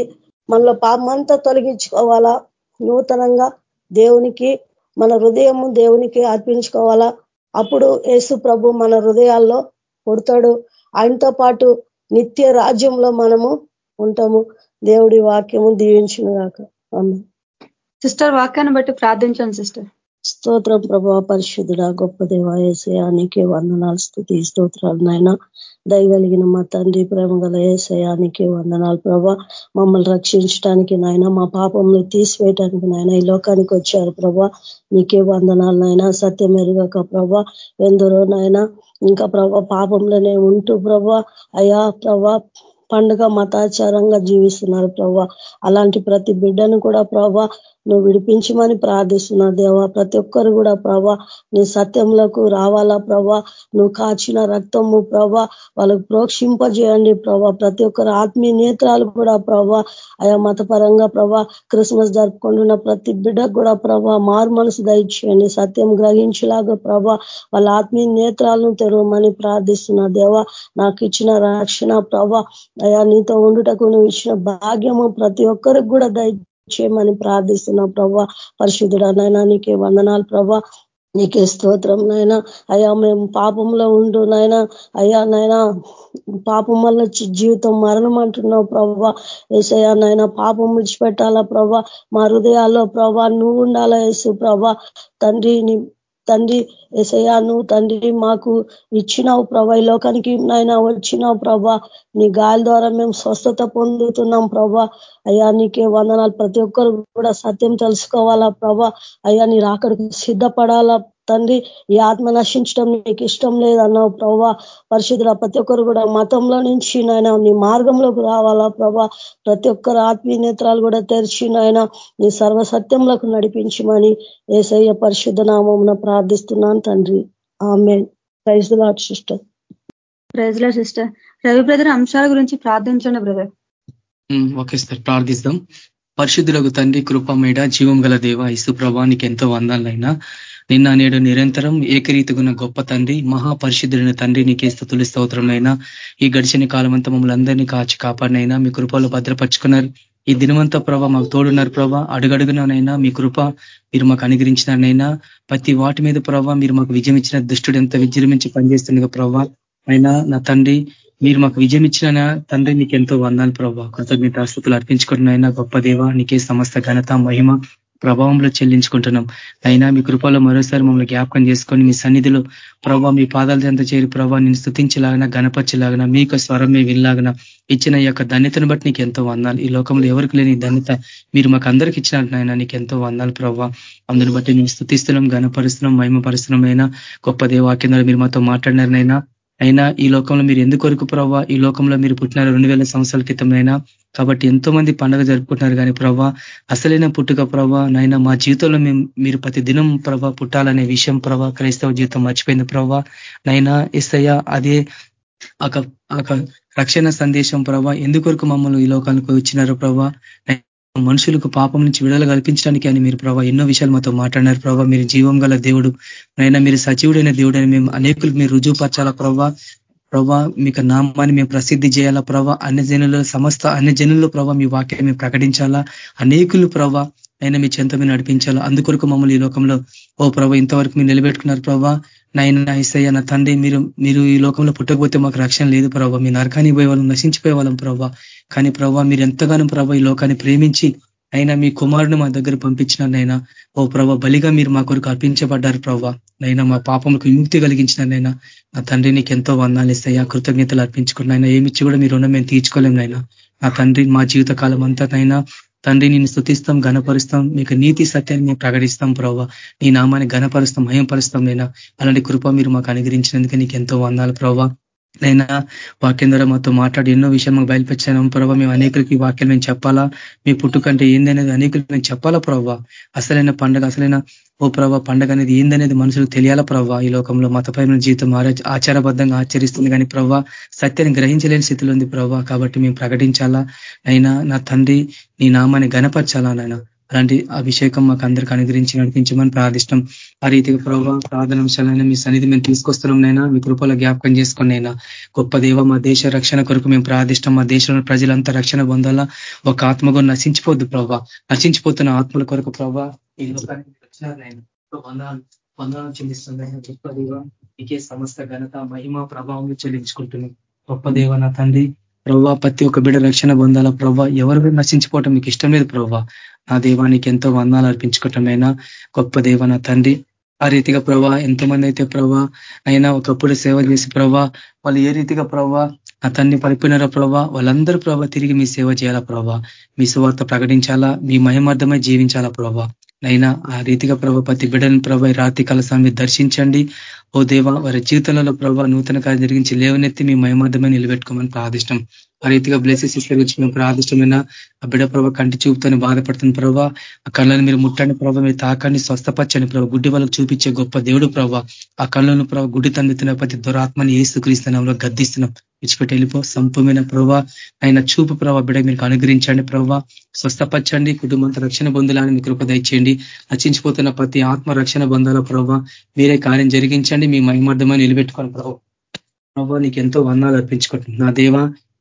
మనలో పాపమంతా తొలగించుకోవాలా? నూతనంగా దేవునికి మన హృదయము దేవునికి అర్పించుకోవాలా? అప్పుడు యేసు ప్రభు మన హృదయాల్లో పుడతాడు ఆయనతో పాటు నిత్య రాజ్యంలో మనము ఉంటాము. దేవుడి వాక్యము దీవించిన గాక సిస్టర్ వాక్యాన్ని బట్టి ప్రార్థించాను సిస్టర్. స్తోత్రం ప్రభా పరిశుద్ధుడా గొప్ప దేవాయసయా నీకే వందనాలు స్థుతి స్తోత్రాలు నాయన. దయగలిగిన మా తండ్రి ప్రేమ గల ఏసయానికి వందనాలు ప్రభా. మమ్మల్ని రక్షించడానికి నాయన మా పాపంలో తీసివేయటానికి నాయన ఈ లోకానికి వచ్చారు ప్రభా. నీకే వందనాలు నాయన సత్యం ఎరుగక ప్రభా. ఎందరో నాయన ఇంకా ప్రభా పాపంలోనే ఉంటూ ప్రభా. అయా ప్రభా పండుగ మతాచారంగా జీవిస్తున్నారు ప్రభా. అలాంటి ప్రతి బిడ్డను కూడా ప్రభా నువ్వు విడిపించమని ప్రార్థిస్తున్నా దేవా. ప్రతి ఒక్కరు కూడా ప్రభా నీ సత్యంలోకి రావాలా ప్రభా. నువ్వు కాచిన రక్తము ప్రభా వాళ్ళకు ప్రోక్షింపజేయండి ప్రభా. ప్రతి ఒక్కరు ఆత్మీయ నేత్రాలు కూడా ప్రభా ఆయా మతపరంగా ప్రభా క్రిస్మస్ జరుపుకుంటున్న ప్రతి బిడ్డకు కూడా ప్రభా మారు మనసు దయచేయండి. సత్యం గ్రహించేలాగా ప్రభా వాళ్ళ ఆత్మీయ నేత్రాలను తెరవమని ప్రార్థిస్తున్నా దేవా. నాకు ఇచ్చిన రక్షణ ప్రభా అయా నీతో ఉండుటకు నువ్వు ఇచ్చిన భాగ్యము ప్రతి ఒక్కరికి కూడా దయ చేయమని ప్రార్థిస్తున్నా ప్రభా. పరిశుద్ధుడా నైనా నీకే వందనాలు ప్రభా. నీకే స్తోత్రం నైనా అయ్యా మేము పాపంలో ఉండు నాయన. అయ్యా నాయన పాపం వల్ల జీవితం మరణం అంటున్నావు ప్రభా. ఏసయ్యా నాయన పాపం విడిచిపెట్టాలా ప్రభా. మా హృదయాల్లో ప్రభా నువ్వు ఉండాలా ఏసు ప్రభా. తండ్రి తండ్రి ఎసయా నువ్వు తండ్రి మాకు ఇచ్చినావు ప్రభా. ఈ లోకానికి నాయన వచ్చినావు ప్రభా. నీ గాలి ద్వారా మేము స్వస్థత పొందుతున్నాం ప్రభా. అయ్యా నీకే వందనాలు. ప్రతి ఒక్కరు కూడా సత్యం తెలుసుకోవాలా ప్రభా. అయ్యా నీ రాకడికి సిద్ధపడాలా తండ్రి. ఈ ఆత్మ నశించడం నీకు ఇష్టం లేదన్నావు ప్రభా. పరిశుద్ధుల ప్రతి ఒక్కరు కూడా మతంలో నుంచి నాయన నీ మార్గంలోకి రావాలా ప్రభా. ప్రతి ఒక్కరు ఆత్మీయ నేత్రాలు కూడా తెరిచి నాయన నీ సర్వసత్యంలోకి నడిపించమని ఏసయ్య పరిశుద్ధ నామం ప్రార్థిస్తున్నాను తండ్రి. ఆమె praise lord sister. Praise lord sister. Ravi brother అంశాల గురించి ప్రార్థించండి బ్రదర్. ఓకే సార్ ప్రార్థిస్తాం పరిశుద్ధులకు తండ్రి కృపమేడ జీవం గల దేవ ఇసు ప్రభానికి ఎంతో వందాలైనా నిన్న నేడు నిరంతరం ఏకరీతిగున్న గొప్ప తండ్రి మహాపరిశుద్ధుడైన తండ్రి నీకే స్థుతులు స్తోత్రంనైనా ఈ గడిచిన కాలం అంతా మమ్మల్ని అందరినీ కాచి కాపాడినైనా. మీ కృపలో భద్రపరుచుకున్నారు. ఈ దినమంతా ప్రభా మాకు తోడున్నారు ప్రభా. అడుగడుగునైనా మీ కృప మీరు మాకు అనుగ్రహించినారనైనా ప్రతి వాటి మీద ప్రభావ మీరు మాకు విజయం ఇచ్చిన దుష్టుడు ఎంత విజృంభించి పనిచేస్తుండగా ప్రభా. అయినా నా తండ్రి మీరు మాకు విజయం ఇచ్చిన తండ్రి నీకు ఎంతో వందాలు ప్రభావ కృతజ్ఞత స్థుతులు అర్పించుకున్నైనా గొప్ప దేవ నీకే సమస్త ఘనత మహిమ ప్రభావంలో చెల్లించుకుంటున్నాం. అయినా మీ కృపలో మరోసారి మమ్మల్ని జ్ఞాపకం చేసుకొని మీ సన్నిధిలో ప్రభావ మీ పాదాల చెంత చేరి ప్రభావ నేను స్థుతించలాగన గణపరచలాగన మీకు స్వరం మీ వినలాగిన ఇచ్చిన ఈ యొక్క ధన్యతను బట్టి నీకు ఎంతో వందాలు. ఈ లోకంలో ఎవరికి లేని ధన్యత మీరు మాకు అందరికి ఇచ్చినట్టు నీకు ఎంతో వందాలు ప్రభావ అందుని బట్టి మేము స్థుతిస్తున్నాం గణపరుస్తున్నాం మహిమపరుస్తున్నాం గొప్ప దేవాక్యంలో మీరు మాతో మాట్లాడినారనైనా అయినా ఈ లోకంలో మీరు ఎందుకొరకు ప్రభావ ఈ లోకంలో మీరు పుట్టినారు రెండు వేల సంవత్సరాల క్రితమైనా? కాబట్టి ఎంతో మంది పండుగ జరుపుకుంటున్నారు కానీ ప్రభా అసలైన పుట్టుక ప్రభా నైనా మా జీవితంలో మేము మీరు ప్రతి దినం ప్రభా పుట్టాలనే విషయం ప్రభా క్రైస్తవ జీవితం మర్చిపోయింది ప్రవ్వా. నైనా ఇస్తయ్య అదే ఒక రక్షణ సందేశం ప్రభా ఎందుకొరకు మమ్మల్ని ఈ లోకానికి వచ్చినారు ప్రభా మనుషులకు పాపం నుంచి విడుదల కల్పించడానికి అని మీరు ప్రభావ ఎన్నో విషయాలు మాతో మాట్లాడినారు. ప్రభావ మీరు జీవం గల దేవుడు. నైనా మీరు సచివుడైన దేవుడు అని మేము అనేకులకు మీరు రుజువుపరచాలా ప్రభావ ప్రభా మీకు నామాన్ని మేము ప్రసిద్ధి చేయాలా ప్రభా? అన్ని జనులు సమస్త అన్ని జనుల్లో ప్రభావ మీ వాక్యాన్ని మేము ప్రకటించాలా? అనేకులు ప్రభా అయినా మీ చెంత మీద నడిపించాలా? అందుకొరకు మమ్మల్ని ఈ లోకంలో ఓ ప్రభు ఇంతవరకు మీరు నిలబెట్టుకున్నారు ప్రభా. నైనా ఇసయ్య నా తండ్రి మీరు మీరు ఈ లోకంలో పుట్టకపోతే మాకు రక్షణ లేదు ప్రభావ మీ నరకానికి పోయే వాళ్ళం నశించిపోయే వాళ్ళం ప్రభావ కానీ ప్రభావ మీరు ఎంతగానో ప్రభావ ఈ లోకాన్ని ప్రేమించి అయినా మీ కుమారుని మా దగ్గర పంపించినారనైనా ఓ ప్రభ బలిగా మీరు మా కొరకు అర్పించబడ్డారు ప్రభా. నైనా మా పాపములకు విముక్తి కలిగించినారనైనా నా తండ్రి నీకు ఎంతో వందాలు ఇస్తాయా కృతజ్ఞతలు అర్పించుకున్నాయినా ఏమిచ్చి కూడా మీరు రుణం మేము తీర్చుకోలేం నైనా నా తండ్రి మా జీవిత కాలం నైనా తండ్రి నేను స్థుతిస్తాం గణపరుస్తాం మీకు నీతి సత్యాన్ని మేము ప్రకటిస్తాం ప్రభావ నీ నామాన్ని గణపరుస్తాం మయంపరుస్తాం నైనా అలాంటి కృప మీరు మాకు అనుగ్రహించినందుకు నీకు ఎంతో వందాలు ప్రభావ నైనా వాక్యం ద్వారా మాతో మాట్లాడి ఎన్నో విషయాలు మాకు బయలుపరిచాను ప్రభావ మేము అనేకులకి వాక్యం మేము చెప్పాలా? మీ పుట్టుకంటే ఏందనేది అనేకులకి మేము చెప్పాలా ప్రభావ అసలైన పండుగ అసలైన ఓ ప్రభావ పండుగ అనేది ఏందనేది మనుషులకు తెలియాలా ప్రభావ ఈ లోకంలో మతపరమైన జీవితం ఆచారబద్ధంగా ఆచరిస్తుంది కానీ ప్రభావ సత్యాన్ని గ్రహించలేని స్థితిలో ఉంది ప్రభావ కాబట్టి మేము ప్రకటించాలా? నైనా నా తండ్రి నీ నామాన్ని గనపరచాలా నాయన? అలాంటి అభిషేకం మాకు అందరికి అనుగ్రహించి నడిపించమని ప్రార్థిష్టం. ఆ రీతిగా ప్రభావ ప్రార్థనాంశాలైనా మీ సన్నిధి మేము తీసుకొస్తున్నాం నైనా మీ కృపలో జ్ఞాపకం చేసుకున్నైనా గొప్ప దేవ మా దేశ రక్షణ కొరకు మేము ప్రార్థిష్టం మా దేశంలో ప్రజలంతా రక్షణ పొందాలా ఒక ఆత్మగా నశించిపోద్దు ప్రభావ నశించిపోతున్న ఆత్మల కొరకు ప్రభావ ఈ లోకానికి వందనాలు గొప్ప దేవ ఇకే సమస్త ఘనత మహిమ ప్రభావం చెల్లించుకుంటున్నాం. గొప్ప దేవ నా తండ్రి ప్రవ్వా ప్రతి ఒక్క బిడ రక్షణ పొందాలా ప్రవ్వా ఎవరు నశించిపోవటం మీకు ఇష్టం లేదు ప్రభావ నా దేవానికి ఎంతో వందాలు అర్పించుకోవటమైనా గొప్ప దేవ నా తండ్రి. ఆ రీతిగా ప్రభా ఎంతమంది అయితే ప్రభా అయినా ఒకప్పుడు సేవ చేసి ప్రభా వాళ్ళు ఏ రీతిగా ప్రభా అతన్ని పడిపోయినారా ప్రభా వాళ్ళందరూ ప్రభా తిరిగి మీ సేవ చేయాలా ప్రభా మీ సువార్త ప్రకటించాలా? మీ మహిమార్థమై జీవించాలా ప్రభా నైనా ఆ రీతిగా ప్రభా ప్రతి బిడ్డలను ప్రభా రాతి కలసాన్ని దర్శించండి. ఓ దేవ వారి జీవితంలో ప్రభా నూతన కార్యం జరిగించి లేవనెత్తి మీ మహిమార్థమై నిలబెట్టుకోమని ప్రార్థిష్టం. ఆ రీతిగా బ్లెసెస్ ఇస్తారు గురించి మేము ప్రార్థిష్టమైన ఆ బిడ ప్రభావ కంటి చూపుతోని బాధపడుతున్న ప్రభావ ఆ కళ్ళను మీరు ముట్టండి ప్రభావ మీరు తాకాన్ని స్వస్థపచ్చని ప్రభావ గుడ్డి వాళ్ళకు చూపించే గొప్ప దేవుడు ప్రభావ ఆ కళ్ళను ప్రభావ గుడ్డి తందుతున్న ప్రతి దురాత్మని ఏసు క్రీస్తున్నాంలో గద్దిస్తున్నాం. విడిచిపెట్టి వెళ్ళిపో సంపమైన ప్రభావ ఆయన చూపు ప్రభావ బిడ మీకు అనుగ్రహించండి ప్రభావ స్వస్థపచ్చండి కుటుంబంతో రక్షణ బంధులని మీకు కృప దయచేయండి. రచించిపోతున్న ప్రతి ఆత్మ రక్షణ బంధాల ప్రభావ మీరే కార్యం జరిగించండి మీ మహిమార్థమని నిలబెట్టుకోండి ప్రభావ ప్రభావ నీకు ఎంతో వందాలు అర్పించుకుంటుంది నా దేవ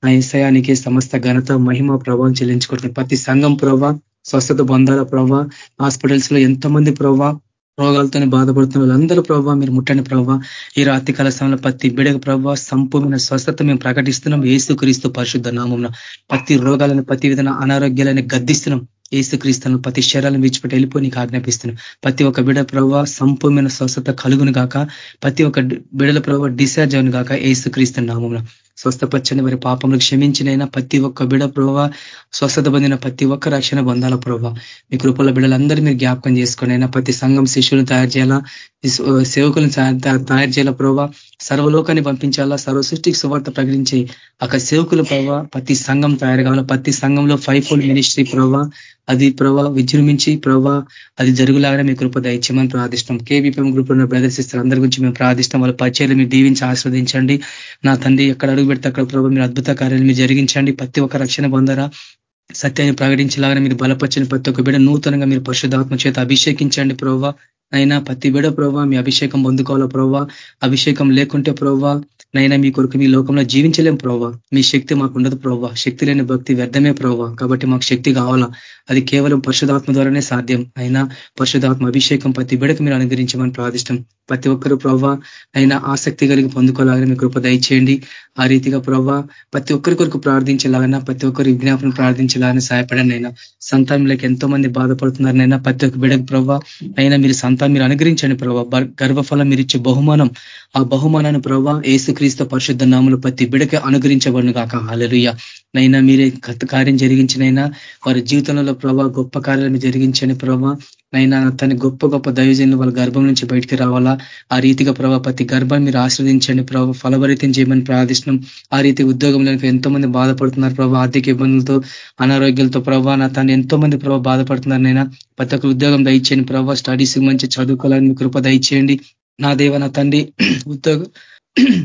నా సమస్త ఘనత మహిమ ప్రభావం చెల్లించుకుంటుంది ప్రతి సంఘం ప్రభావ స్వస్థత బంధాల ప్రభావ హాస్పిటల్స్లో ఎంతమంది ప్రభావ రోగాలతోనే బాధపడుతున్న వాళ్ళందరూ ప్రభావ మీరు ముట్టండి ప్రభావ ఈ రాత్రి కాల సమయంలో ప్రతి బిడగ ప్రభావ సంపూర్ణ స్వస్థత మేము ప్రకటిస్తున్నాం. ఏసుక్రీస్తు పరిశుద్ధ నామంలో ప్రతి రోగాలను ప్రతి విధంగా అనారోగ్యాలను గద్దిస్తున్నాం. ఏసుక్రీస్తులను ప్రతి శరీరాలను విడిచిపెట్టి వెళ్ళిపోయి నీకు ఆజ్ఞాపిస్తున్నాం. ప్రతి ఒక్క బిడ ప్రభావ సంపూర్ణ స్వస్థత కలుగును గాక. ప్రతి ఒక్క బిడల ప్రభావ డిశ్చార్జ్ అవును గాక ఏసుక్రీస్తు నామంలో. స్వస్థపచ్చని వారి పాపములు క్షమించినైనా ప్రతి ఒక్క బిడ ప్రభావ స్వస్థత పొందిన ప్రతి ఒక్క రక్షణ బంధాల ప్రభావ. మీ కృపల బిడలందరూ మీరు జ్ఞాపకం చేసుకునైనా ప్రతి సంఘం శిష్యులను తయారు చేయాలా? సేవకులను తయారు చేయాల ప్రభావ సర్వలోకాన్ని పంపించాలా? సర్వ సృష్టికి సువార్త ప్రకటించి అక్కడ సేవకుల ప్రభావ ప్రతి సంఘం తయారు కావాలా? ప్రతి సంఘంలో ఫైవ్ ఫోల్డ్ మినిస్ట్రీ ప్రభావ అది ప్రభా విజృంభించి ప్రభా అది జరుగులాగానే మీ కృప దయచేయమని ప్రార్థిష్టం కేవీపీఎం గ్రూప్ ఉన్న బ్రదర్స్ ఇస్తారు అందరి గురించి మేము ప్రార్థిష్టం వాళ్ళ పరిచయాలు మీరు దీవించి ఆస్వాదించండి నా తండ్రి ఎక్కడ అడుగు పెడితే అక్కడ ప్రభావ మీరు అద్భుత కార్యాలు మీరు జరిగించండి. ప్రతి ఒక్క రక్షణ పొందరా? సత్యాన్ని ప్రకటించేలాగానే మీరు బలపరచని ప్రతి ఒక్క బిడ నూతనంగా మీరు పరిశుద్ధాత్మ చేత అభిషేకించండి ప్రభావ అయినా ప్రతి బిడ ప్రభావ మీ అభిషేకం పొందుకోవాలా ప్రభావ అభిషేకం లేకుంటే ప్రభావ నైనా మీ కొరకు మీ లోకంలో జీవించలేం ప్రభావ మీ శక్తి మాకు ఉండదు ప్రభావ శక్తి లేని భక్తి వ్యర్థమే ప్రభావ కాబట్టి మాకు శక్తి కావాలా. అది కేవలం పరిశుధాత్మ ద్వారానే సాధ్యం. అయినా పరిశుధాత్మ అభిషేకం ప్రతి బిడకు మీరు అనుగ్రహించమని ప్రార్థిష్టం. ప్రతి ఒక్కరు ప్రవ్వా అయినా ఆసక్తి కలిగి పొందుకోలాగానే మీ కృప దయచేయండి. ఆ రీతిగా ప్రవ్వా ప్రతి ఒక్కరి కొరకు ప్రార్థించేలాగా ప్రతి ఒక్కరు విజ్ఞాపన ప్రార్థించేలాగానే సహాయపడండి అయినా సంతానంలోకి ఎంతో మంది బాధపడుతున్నారనైనా ప్రతి ఒక్క బిడకు ప్రవ్వా అయినా మీరు సంతానం మీరు అనుగ్రహించండి ప్రవ్వా. గర్వఫలం మీరు ఇచ్చే బహుమానం. ఆ బహుమానాన్ని ప్రభావ క్రీస్తు పరిశుద్ధ నాములు ప్రతి బిడకి అనుగ్రహించబడును కాక అలలుయ్య నైనా మీరే గత కార్యం జరిగించినైనా వారి జీవితంలో ప్రభావ గొప్ప కార్యాలను జరిగించని ప్రభావ నైనా తన గొప్ప గొప్ప దైవజనులు వాళ్ళ గర్భం నుంచి బయటికి రావాలా. ఆ రీతిగా ప్రభావ ప్రతి గర్భాన్ని మీరు ఆశ్రదించండి ప్రభావ ఫలభరితం చేయమని ప్రార్థిస్తున్నాం. ఆ రీతి ఉద్యోగంలో ఎంతో మంది బాధపడుతున్నారు ప్రభావ ఆర్థిక ఇబ్బందులతో అనారోగ్యాలతో ప్రభావ నా తను ఎంతో మంది ప్రభావ బాధపడుతున్నారు నైనా. ప్రతి ఒక్క ఉద్యోగం దయచేయండి ప్రభావ స్టడీస్ మంచి చదువుకోవాలని కృప దయచేయండి. నా దేవ నా తండ్రి ఉద్యోగం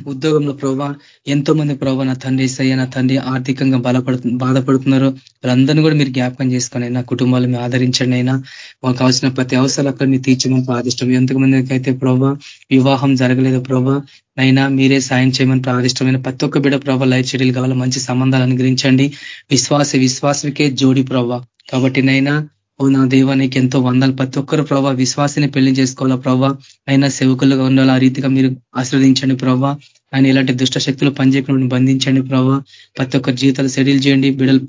ఉద్యోగంలో ప్రభావ ఎంతో మంది ప్రభావ నా తండ్రి సయ్య నా తండ్రి ఆర్థికంగా బలపడుతు బాధపడుతున్నారు. వాళ్ళందరినీ కూడా మీరు జ్ఞాపకం చేసుకొని అయినా కుటుంబాలు మీరు ఆదరించండి అయినా. మాకు కావాల్సిన ప్రతి అవసరాలు అక్కడ మీరు తీర్చమని ప్రార్థిష్టం. ఎంతమందికి అయితే ప్రభావ వివాహం జరగలేదు ప్రభా అయినా మీరే సాయం చేయమని ప్రాదిష్టమైన ప్రతి ఒక్క బిడ ప్రభావ లైఫ్ షెడ్యూల్ కావాలి మంచి సంబంధాలు అనుగ్రహించండి. విశ్వాస విశ్వాసకే జోడి ప్రభావ కాబట్టి నైనా ఓ నా దేవానికి ఎంతో వందలు. ప్రతి ఒక్కరు ప్రభావ విశ్వాసిని పెళ్ళి చేసుకోవాలా ప్రభావ అయినా సేవకులుగా ఉండాలి? ఆ రీతిగా మీరు ఆశ్రవదించండి ప్రభావ ఆయన ఇలాంటి దుష్ట శక్తులు పనిచేయకుండా బంధించండి ప్రభావ ప్రతి ఒక్కరి జీవితాలు సెటిల్ చేయండి. బిడలు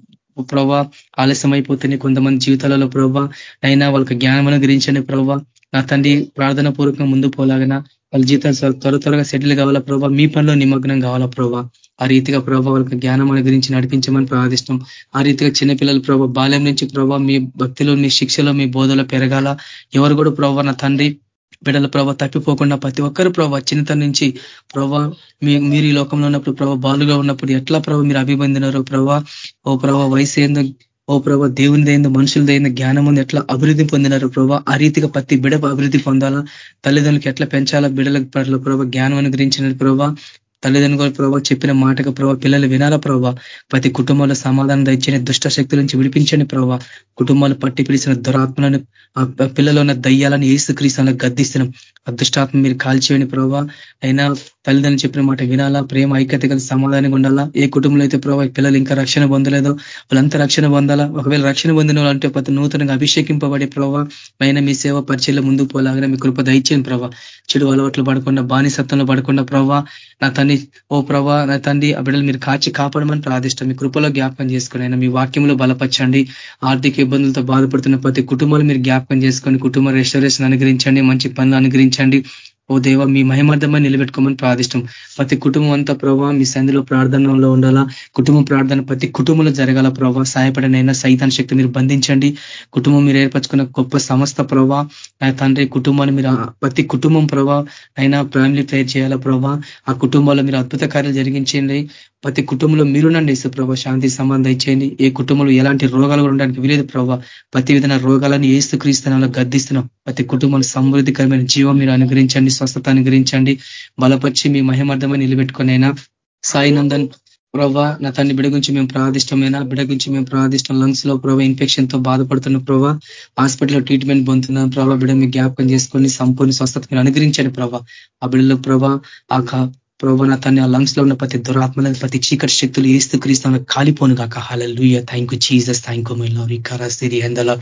ప్రభావ ఆలస్యం అయిపోతుంది కొంతమంది జీవితాలలో ప్రభావ అయినా వాళ్ళకి జ్ఞానం అనుగ్రహించండి ప్రభావ నా తండ్రి ప్రార్థన పూర్వకంగా ముందు పోలాగిన. వాళ్ళ జీవితాలు త్వర త్వరగా సెటిల్ కావాలా ప్రభా మీ పనిలో నిమగ్నం కావాలా ప్రభా ఆ రీతిగా ప్రభావ వాళ్ళకి జ్ఞానం గురించి నడిపించమని ప్రార్థిష్టం ఆ రీతిగా చిన్నపిల్లల ప్రభావ బాల్యం నుంచి ప్రభావ మీ భక్తిలో మీ శిక్షలో మీ బోధలో పెరగాల. ఎవరు కూడా ప్రభావ నా తండ్రి బిడ్డల ప్రభావ తప్పిపోకుండా ప్రతి ఒక్కరు ప్రభావ చిన్నతన నుంచి ప్రభావ మీరు ఈ లోకంలో ఉన్నప్పుడు ప్రభావ బాలుగా ఉన్నప్పుడు ఎట్లా ప్రభావ మీరు అభిబంధినారో ప్రభావ ఓ ప్రభావ వయసు ఏందో ఓ ప్రభా దేవుని దైంది మనుషుల దైంది జ్ఞానం ఉంది ఎట్లా అభివృద్ధి పొందినారు ప్రభా? ఆ రీతిగా ప్రతి బిడ అభివృద్ధి పొందాలా? తల్లిదండ్రులకి ఎట్లా పెంచాలా? బిడలకు పట్ల ప్రభావ జ్ఞానం అనుగ్రహించిన ప్రభావ తల్లిదండ్రులు ప్రభావ చెప్పిన మాటకు ప్రభావ పిల్లలు వినాల ప్రభావ ప్రతి కుటుంబంలో సమాధానం దయచని దుష్ట శక్తుల నుంచి విడిపించండి ప్రభావ కుటుంబాలు పట్టి పిలిచిన దురాత్మలను ఆ పిల్లలు ఉన్న దయ్యాలను ఏసుక్రీస్తులను గద్దిస్తున్నాం. అదృష్టాత్మ మీరు కాల్చేయండి ప్రభావ అయినా తల్లిదండ్రులు చెప్పిన మాట వినాలా? ప్రేమ ఐక్యత కలిసి సమాధానంగా ఉండాలా? ఏ కుటుంబంలో అయితే ప్రభావ పిల్లలు ఇంకా రక్షణ పొందలేదో వాళ్ళంతా రక్షణ పొందాలా? ఒకవేళ రక్షణ పొందిన వాళ్ళంటే ప్రతి నూతనంగా అభిషేకింపబడే ప్రభావ అయినా మీ సేవ పరిచయలో ముందుకు పోలాగానే మీ కృప దయచేయండి ప్రభావ చెడు అలవాట్లు పడకుండా బానిసత్వంలో పడకుండా ప్రభావ నా తండ్రి ఓ ప్రభా నా తండ్రి ఆ బిడ్డలు మీరు కాచి కాపాడమని ప్రార్థిష్టం. మీ కృపలో జ్ఞాపకం చేసుకుని అయినా మీ వాక్యంలో బలపరచండి. ఆర్థిక ఇబ్బందులతో బాధపడుతున్న ప్రతి కుటుంబాలు మీరు జ్ఞాపకం చేసుకొని కుటుంబ రెస్టరేషన్ అనుగ్రహించండి మంచి పనులు అనుగ్రహించండి. ఓ దేవ మీ మహిమార్థమని నిలబెట్టుకోమని ప్రార్థిష్టం. ప్రతి కుటుంబం అంతా ప్రభావ మీ సంధిలో ప్రార్థనలో ఉండాలా? కుటుంబ ప్రార్థన ప్రతి కుటుంబంలో జరగాల ప్రభావ సహాయపడనైనా సైతాన్ శక్తి మీరు బంధించండి. కుటుంబం మీరు ఏర్పరచుకున్న గొప్ప సంస్థ ప్రభావ నా తండ్రి కుటుంబాన్ని మీరు ప్రతి కుటుంబం ప్రభావ అయినా ఫ్యామిలీ ప్రేర్ చేయాలా ప్రభావ ఆ కుటుంబాల్లో మీరు అద్భుత కార్యాలు జరిగించండి. ప్రతి కుటుంబంలో మీరునండి ప్రభావ శాంతి సంబంధం ఇచ్చేయండి. ఏ కుటుంబంలో ఎలాంటి రోగాలు ఉండడానికి వీలేదు ప్రభావ ప్రతి విధమైన రోగాలను ఏస్తు క్రీస్తునాలో గద్దిస్తున్నాం. ప్రతి కుటుంబంలో సమృద్ధికరమైన జీవం మీరు అనుగ్రహించండి స్వస్థత అనుగ్రహించండి. బలపరిచి మీ మహిమార్థమని నిలబెట్టుకునైనా సాయినందన్ ప్రభా నా తన్ని బిడ గురించి మేము ప్రాదిష్టమైన బిడ గురించి మేము ప్రాదిష్టం లంగ్స్లో ప్రభావ ఇన్ఫెక్షన్తో బాధపడుతున్న ప్రభా హాస్పిటల్లో ట్రీట్మెంట్ పొందుతున్నాను ప్రభావ బిడ మీ జ్ఞాపకం చేసుకొని సంపూర్ణ స్వస్థత మీరు అనుగ్రహించండి ప్రభా. ఆ బిడ్డలో ప్రభా ఆ ప్రభావ నా లంగ్స్లో ఉన్న ప్రతి దురాత్మలను ప్రతి చీకటి శక్తులు ఏస్తు క్రీస్తున్న కాలిపోను కాక హలూయ thank you Jesus thank you మైలో రికారాసిరి ఎందల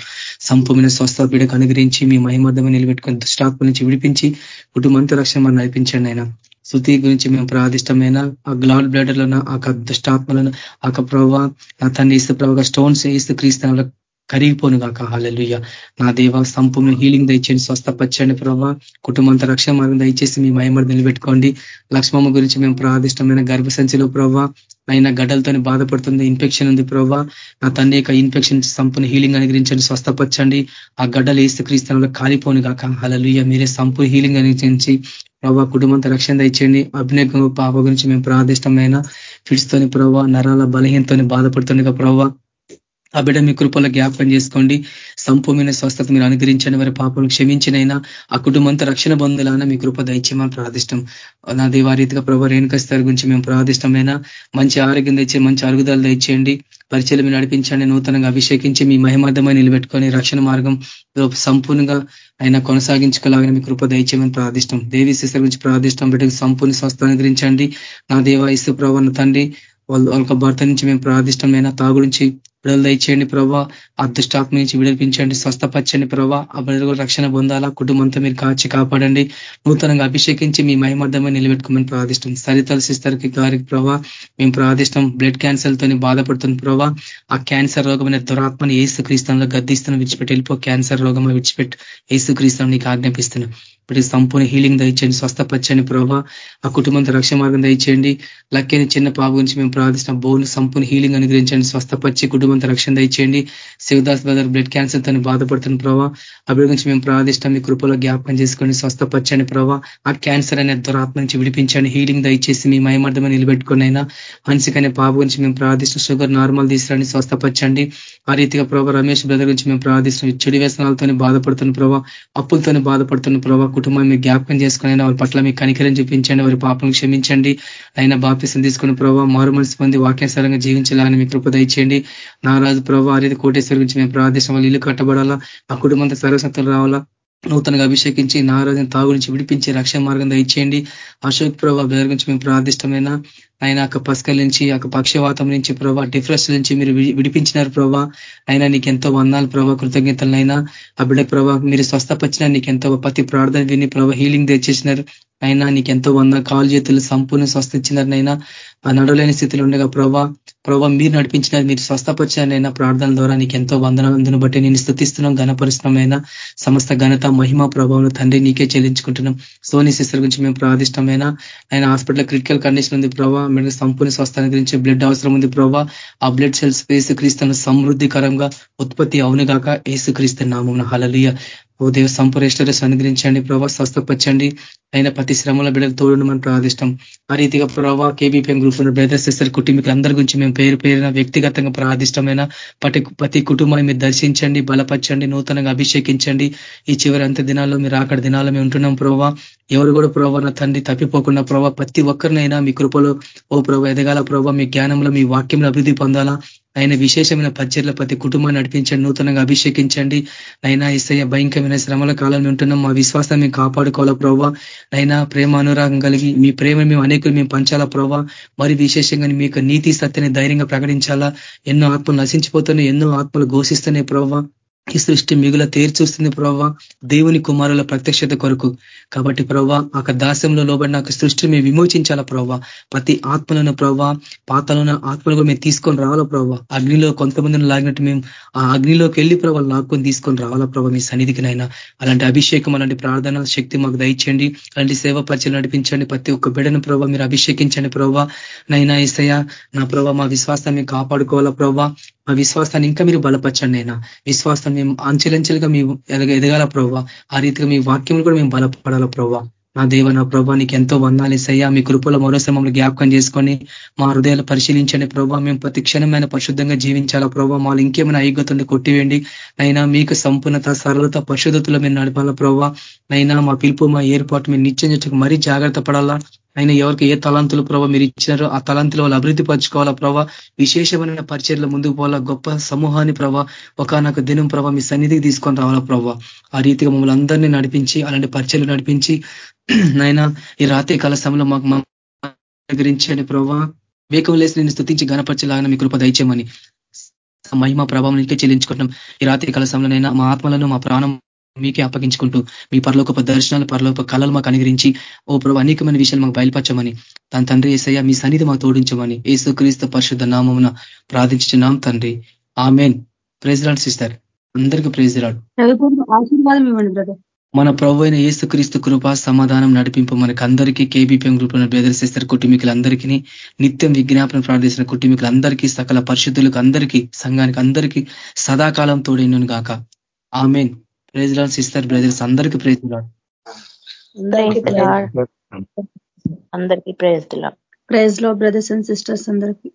సంపూమైన స్వస్థ బిడకు అనుగ్రహించి మీ మహిమర్థమే నిలబెట్టుకొని దుష్టాత్మ నుంచి విడిపించి కుటుంబంతో రక్షణ మనం నడిపించండి ఆయన శృతి గురించి మేము ప్రాదిష్టమైన ఆ గ్లాడ్ బ్లడర్లను ఆ దుష్టాత్మలను ఆ ప్రభావ తన తన్ని ఇస్తే ప్రభావ స్టోన్స్ ఇస్తు క్రీస్తున్న కరిగిపోను కాక హాలెలుయ్య నా దేవ సంపూర్ణ హీలింగ్ దయచేయండి స్వస్థపచ్చండి ప్రభావ కుటుంబంతో రక్షణ మార్గం దయచేసి మీ మయమడి నిలబెట్టుకోండి. లక్ష్మమ్మ గురించి మేము ప్రాదిష్టమైన గర్భసంచిలో ప్రభావ అయినా గడ్డలతో బాధపడుతుంది ఇన్ఫెక్షన్ ఉంది ప్రభావ నా తన్ని యొక్క ఇన్ఫెక్షన్ సంపూర్ణ హీలింగ్ అనుగ్రహించండి స్వస్థపచ్చండి ఆ గడ్డలు ఏసు క్రీస్తులో కాలిపోను కాక హలలుయ్య మీరే సంపూర్ణ హీలింగ్ అనుగ్రహించి ప్రభావ కుటుంబంతో రక్షణ దయచేయండి. అభినయ పాప గురించి మేము ప్రాదిష్టమైన ఫిట్స్తోని ప్రభావ నరాల బలహీనతోని బాధపడుతుండగా ప్రభావ ఆ బిడ్డ మీ కృపలో జ్ఞాపకం చేసుకోండి. సంపూర్ణ స్వస్థత మీరు అనుగ్రహించండి. వారి పాపలు క్షమించినైనా ఆ కుటుంబంతో రక్షణ బంధులైనా మీ కృప దయచేయమని ప్రార్థిష్టం. నా దేవారీతిగా ప్రభు రేణుకస్తారు గురించి మేము ప్రార్థిష్టమైనా మంచి ఆరోగ్యం తెచ్చి మంచి అరుగుదల తెచ్చేయండి పరిచయం మీరు నడిపించండి నూతనంగా అభిషేకించి మీ మహిమార్థమై నిలబెట్టుకొని రక్షణ మార్గం సంపూర్ణంగా ఆయన కొనసాగించుకోలాగా మీ కృప దయచేయమని ప్రార్థిష్టం. దేవి శిశుల గురించి ప్రార్థిష్టం బిడ్డకు సంపూర్ణ స్వస్థ అనుగ్రహించండి. నా దేవ ఇసు ప్రవణ తండ్రి వాళ్ళ భర్త నుంచి మేము ప్రార్థిష్టమైన తాగు నుంచి విడుదల దయచేయండి ప్రభావ అదృష్టాత్మ నుంచి విడిపించండి స్వస్థపచ్చండి ప్రభావ ఆ బిడ్డలు రక్షణ పొందాలా కుటుంబంతో మీరు కాచి కాపాడండి. నూతనంగా అభిషేకించి మీ మహిమర్థమని నిలబెట్టుకోమని ప్రార్థిష్టం సరితల సిస్టర్కి గారికి ప్రభావ మేము ప్రార్థిష్టం బ్లడ్ క్యాన్సర్ తోని బాధపడుతుంది ప్రభావ ఆ క్యాన్సర్ రోగమైన దురాత్మని ఏసు క్రీస్తంలో గద్దిస్తున్న. విడిచిపెట్టి వెళ్ళిపో క్యాన్సర్ రోగం విడిచిపెట్టి. ఏసు క్రీస్తం నీకు ఆజ్ఞాపిస్తున్నాం. ప్రతి సంపూర్ణ హీలింగ్ దయచేయండి స్వస్థపచ్చండి ప్రభావ ఆ కుటుంబంతో రక్షణ మార్గం దయచేయండి. లక్కని చిన్న పాప గురించి మేము ప్రార్థిస్తున్న. బోన్ సంపూర్ణ హీలింగ్ అనుగ్రహించండి స్వస్థపచ్చి కుటుంబంతో రక్షణ దయచేయండి. శివదాస్ బ్రదర్ బ్లడ్ క్యాన్సర్ తను బాధపడుతున్న ప్రభావ అభివృద్ధి గురించి మేము ప్రార్థిస్తాం మీ కృపలో జ్ఞాపకం చేసుకోండి స్వస్థపచ్చండి ప్రభావ ఆ క్యాన్సర్ అనే దురాత్మ నుంచి విడిపించండి హీలింగ్ దయచేసి మీ మయమర్థమని నిలబెట్టుకుని అయినా. హన్సికనే పాప గురించి మేము ప్రార్థిస్తూ షుగర్ నార్మల్ తీసుకురండి స్వస్థపచ్చండి ఆ రీతిగా ప్రభావ రమేష్ బ్రదర్ గురించి మేము ప్రార్థిస్తున్నాం. చెడు వ్యసనాలతోనే బాధపడుతున్న ప్రభావ అప్పులతోనే బాధపడుతున్న ప్రభావ కుటుంబం మీరు జ్ఞాపకం చేసుకుని వారి పట్ల మీకు కనికరం చూపించండి వారి పాపను క్షమించండి. అయినా బాప్తిసం తీసుకున్న ప్రభావ మారు మనసు పొంది వాక్యానుసారంగా జీవించాలని మీ కృప దయచేయండి. నారాజు ప్రభావ అనేది కోటేశ్వర గురించి మేము ప్రార్థించడం వాళ్ళు ఇల్లు కట్టబడాలా? ఆ కుటుంబంతో సర్వసత్తులు రావాలా? నూతనగా అభిషేకించి నారాజుని తాగు నుంచి విడిపించి రక్షణ మార్గం దయచేయండి. అశోక్ ప్రభావ బేర్ గురించి మేము ప్రార్థిష్టమైన ఆయన ఒక పసుకల నుంచి ఒక పక్షవాతం నుంచి ప్రభా డిఫరెన్స్ నుంచి మీరు విడిపించినారు ప్రభా. అయినా నీకు ఎంతో వందాలు ప్రభా కృతజ్ఞతలైనా ఆ బిడ్డ ప్రభా మీరు స్వస్థపరిచిన నీకు ఎంతో ప్రతి ప్రార్థన విని ప్రభా హీలింగ్ తెచ్చేసినారు. అయినా నీకు ఎంతో వంద కాలు చేతులు సంపూర్ణ స్వస్థ ఇచ్చినారనైనా ఆ నడవలేని స్థితిలో ఉండగా ప్రభా ప్రభావ మీరు నడిపించిన మీరు స్వస్థపరిచినారైనా ప్రార్థన ద్వారా నీకు ఎంతో వందనందును బట్టి నేను స్థుతిస్తున్నాం ఘనపరిశ్రమైన సమస్త ఘనత మహిమ ప్రభావం తండ్రి నీకే చెల్లించుకుంటున్నాం. సోనీ సిస్టర్ గురించి మేము ప్రార్థిష్టమైన ఆయన హాస్పిటల్ క్రిటికల్ కండిషన్ ఉంది ప్రభావ మీకు సంపూర్ణ స్వస్థాన్ని గురించి బ్లడ్ అవసరం ఉంది ప్రభావ ఆ బ్లడ్ సెల్స్ ఏసుక్రీస్తున్న సమృద్ధికరంగా ఉత్పత్తి అవునుగాక ఏసుక్రీస్తు నామం హలలియ ఓ దేవ సంపరేశ్వరస్ సన్నిధించండి ప్రభావ స్వస్థపచ్చండి అయిన ప్రతి శ్రమల బిడ్డలు తోడు మనం ప్రార్థిష్టం ఆ రీతిగా ప్రభావ కేబీపీఎం గ్రూప్ బ్రదర్స్ సిస్టర్ కుటుంబీకులు అందరి గురించి మేము పేరు పేరున వ్యక్తిగతంగా ప్రార్థిష్టమైన ప్రతి ప్రతి కుటుంబాన్ని మీరు దర్శించండి బలపరచండి నూతనంగా అభిషేకించండి. ఈ చివరి అంత దినాల్లో మీరు అక్కడ దినాల్లో మేము ఉంటున్నాం ప్రభావ ఎవరు కూడా ప్రభావ నా తండ్రి తప్పిపోకుండా ప్రభావ ప్రతి ఒక్కరినైనా మీ కృపలో ఓ ప్రభావ ఎదగాల ప్రభావ మీ జ్ఞానంలో మీ వాక్యంలో అభివృద్ధి పొందాలా. ఆయన విశేషమైన పచ్చర్ల ప్రతి కుటుంబాన్ని నడిపించండి నూతనంగా అభిషేకించండి. నైనా ఇసయ్య భయంకరమైన శ్రమల కాలం ఉంటున్నాం. మా విశ్వాసాన్ని మేము కాపాడుకోవాలా ప్రభావ నైనా ప్రేమ అనురాగం కలిగి మీ ప్రేమ మేము అనేకులు మేము పంచాలా ప్రభావ మరి విశేషంగా మీకు నీతి సత్యని ధైర్యంగా ప్రకటించాలా? ఎన్నో ఆత్మలు నశించిపోతున్నాయి ఎన్నో ఆత్మలు ఘోషిస్తున్నాయి ప్రవ్వా? ఈ సృష్టి మిగుల తేర్చూస్తుంది ప్రవ్వ దేవుని కుమారుల ప్రత్యక్షత కొరకు. కాబట్టి ప్రవ్వ ఆ దాస్యంలో లోబడిన నాకు సృష్టిని మేము విమోచించాలా ప్రవ్వ? ప్రతి ఆత్మలను ప్రవ్వ పాతలను ఆత్మలు మేము తీసుకొని రావాలా ప్రవ్వ? అగ్నిలో కొంతమందిని లాగినట్టు మేము ఆ అగ్నిలోకి వెళ్ళి ప్రభావ లాక్కొని తీసుకొని రావాలా ప్రభావ మీ సన్నిధికినైనా అలాంటి అభిషేకం అలాంటి ప్రార్థన శక్తి మాకు దయచేయండి. అలాంటి సేవ పరిచయం నడిపించండి. ప్రతి ఒక్క బిడను ప్రభావ మీరు అభిషేకించండి ప్రవ్వ. నైనా ఇసయ నా ప్రభావ మా విశ్వాసాన్ని కాపాడుకోవాలా ప్రవ్వ? మా విశ్వాసాన్ని ఇంకా మీరు బలపరచండి అయినా. విశ్వాసం మేము అంచెలంచెలుగా మేము ఎదగాల ప్రభావ ఆ రీతిగా మీ వాక్యములు కూడా మేము బలపడాల ప్రభావ నా దేవ నా ప్రభా నీకు ఎంతో వందాలు సయ్యా మీ కృపలో మరోసారి మమ్మల్ని జ్ఞాపకం చేసుకొని మా హృదయాలు పరిశీలించండి ప్రభావ మేము ప్రతి క్షణమైన పరిశుద్ధంగా జీవించాలా ప్రభావ మాలో ఇంకేమైనా ఐగతుంది కొట్టివేయండి. అయినా మీకు సంపూర్ణత సరళత పరిశుద్ధతలో మేము నడపాలా ప్రభావ నైనా మా పిలుపు మా ఏర్పాటు మీరు నిత్యం మరీ జాగ్రత్త పడాలా. అయినా ఎవరికి ఏ తలాంతులు ప్రభావ మీరు ఇచ్చినారో ఆ తలాంతులు వాళ్ళు అభివృద్ధి పరచుకోవాలా ప్రభావ విశేషమైన పరిచయలు ముందుకు పోవాలా? గొప్ప సమూహాన్ని ప్రభావ ఒకనొక దినం ప్రభావ మీ సన్నిధికి తీసుకొని రావాలా ప్రభావ ఆ రీతిగా మమ్మల్ని అందరినీ నడిపించి అలాంటి పరిచయలు నడిపించి [CLEARS THROAT] నైనా ఈ రాత్రి కాల సమయంలో మాకు గురించండి ప్రభావ వేకం లేసి నేను స్థుతించి గణపరచలాగిన మీ కృప దయచేయమని. మహిమ ప్రభావం నీకే చెల్లించుకుంటున్నాం. ఈ రాత్రి కాల సమయంలోనైనా మా ఆత్మలను మా ప్రాణం మీకే అప్పగించుకుంటూ మీ పరలోక దర్శనాలు పరలోక కళలు మాకు అనుగ్రహించి ఓ ప్రభు అనేకమైన విషయాలు మాకు బయలుపరచమని తన తండ్రి ఏసయ్య మీ సన్నిధి మాకు తోడించమని ఏసుక్రీస్తు పరిశుద్ధ నామమున ప్రార్థించున్నాం తండ్రి. ఆమెన్. Praise lord sister. అందరికీ ప్రైజ్ రాడు మన ప్రభు అయిన ఏసుక్రీస్తు కృప సమాధానం నడిపింపు మనకు అందరికీ కేబీపీఎం గ్రూప్ బ్రదర్ సిస్టర్ కుటుంబీకులందరికీ నిత్యం విజ్ఞాపన ప్రార్థిస్తున్న కుటుంబీకులందరికీ సకల పరిశుద్ధులకు అందరికీ సంఘానికి అందరికీ సదాకాలం తోడైనను గాక. Amen. Praise lord sister brothers అందరికీ ప్రైజ్ లాడ్ అందరికీ ప్రైజ్ ప్రైజ్లో బ్రదర్స్ అండ్ సిస్టర్స్ అందరికీ.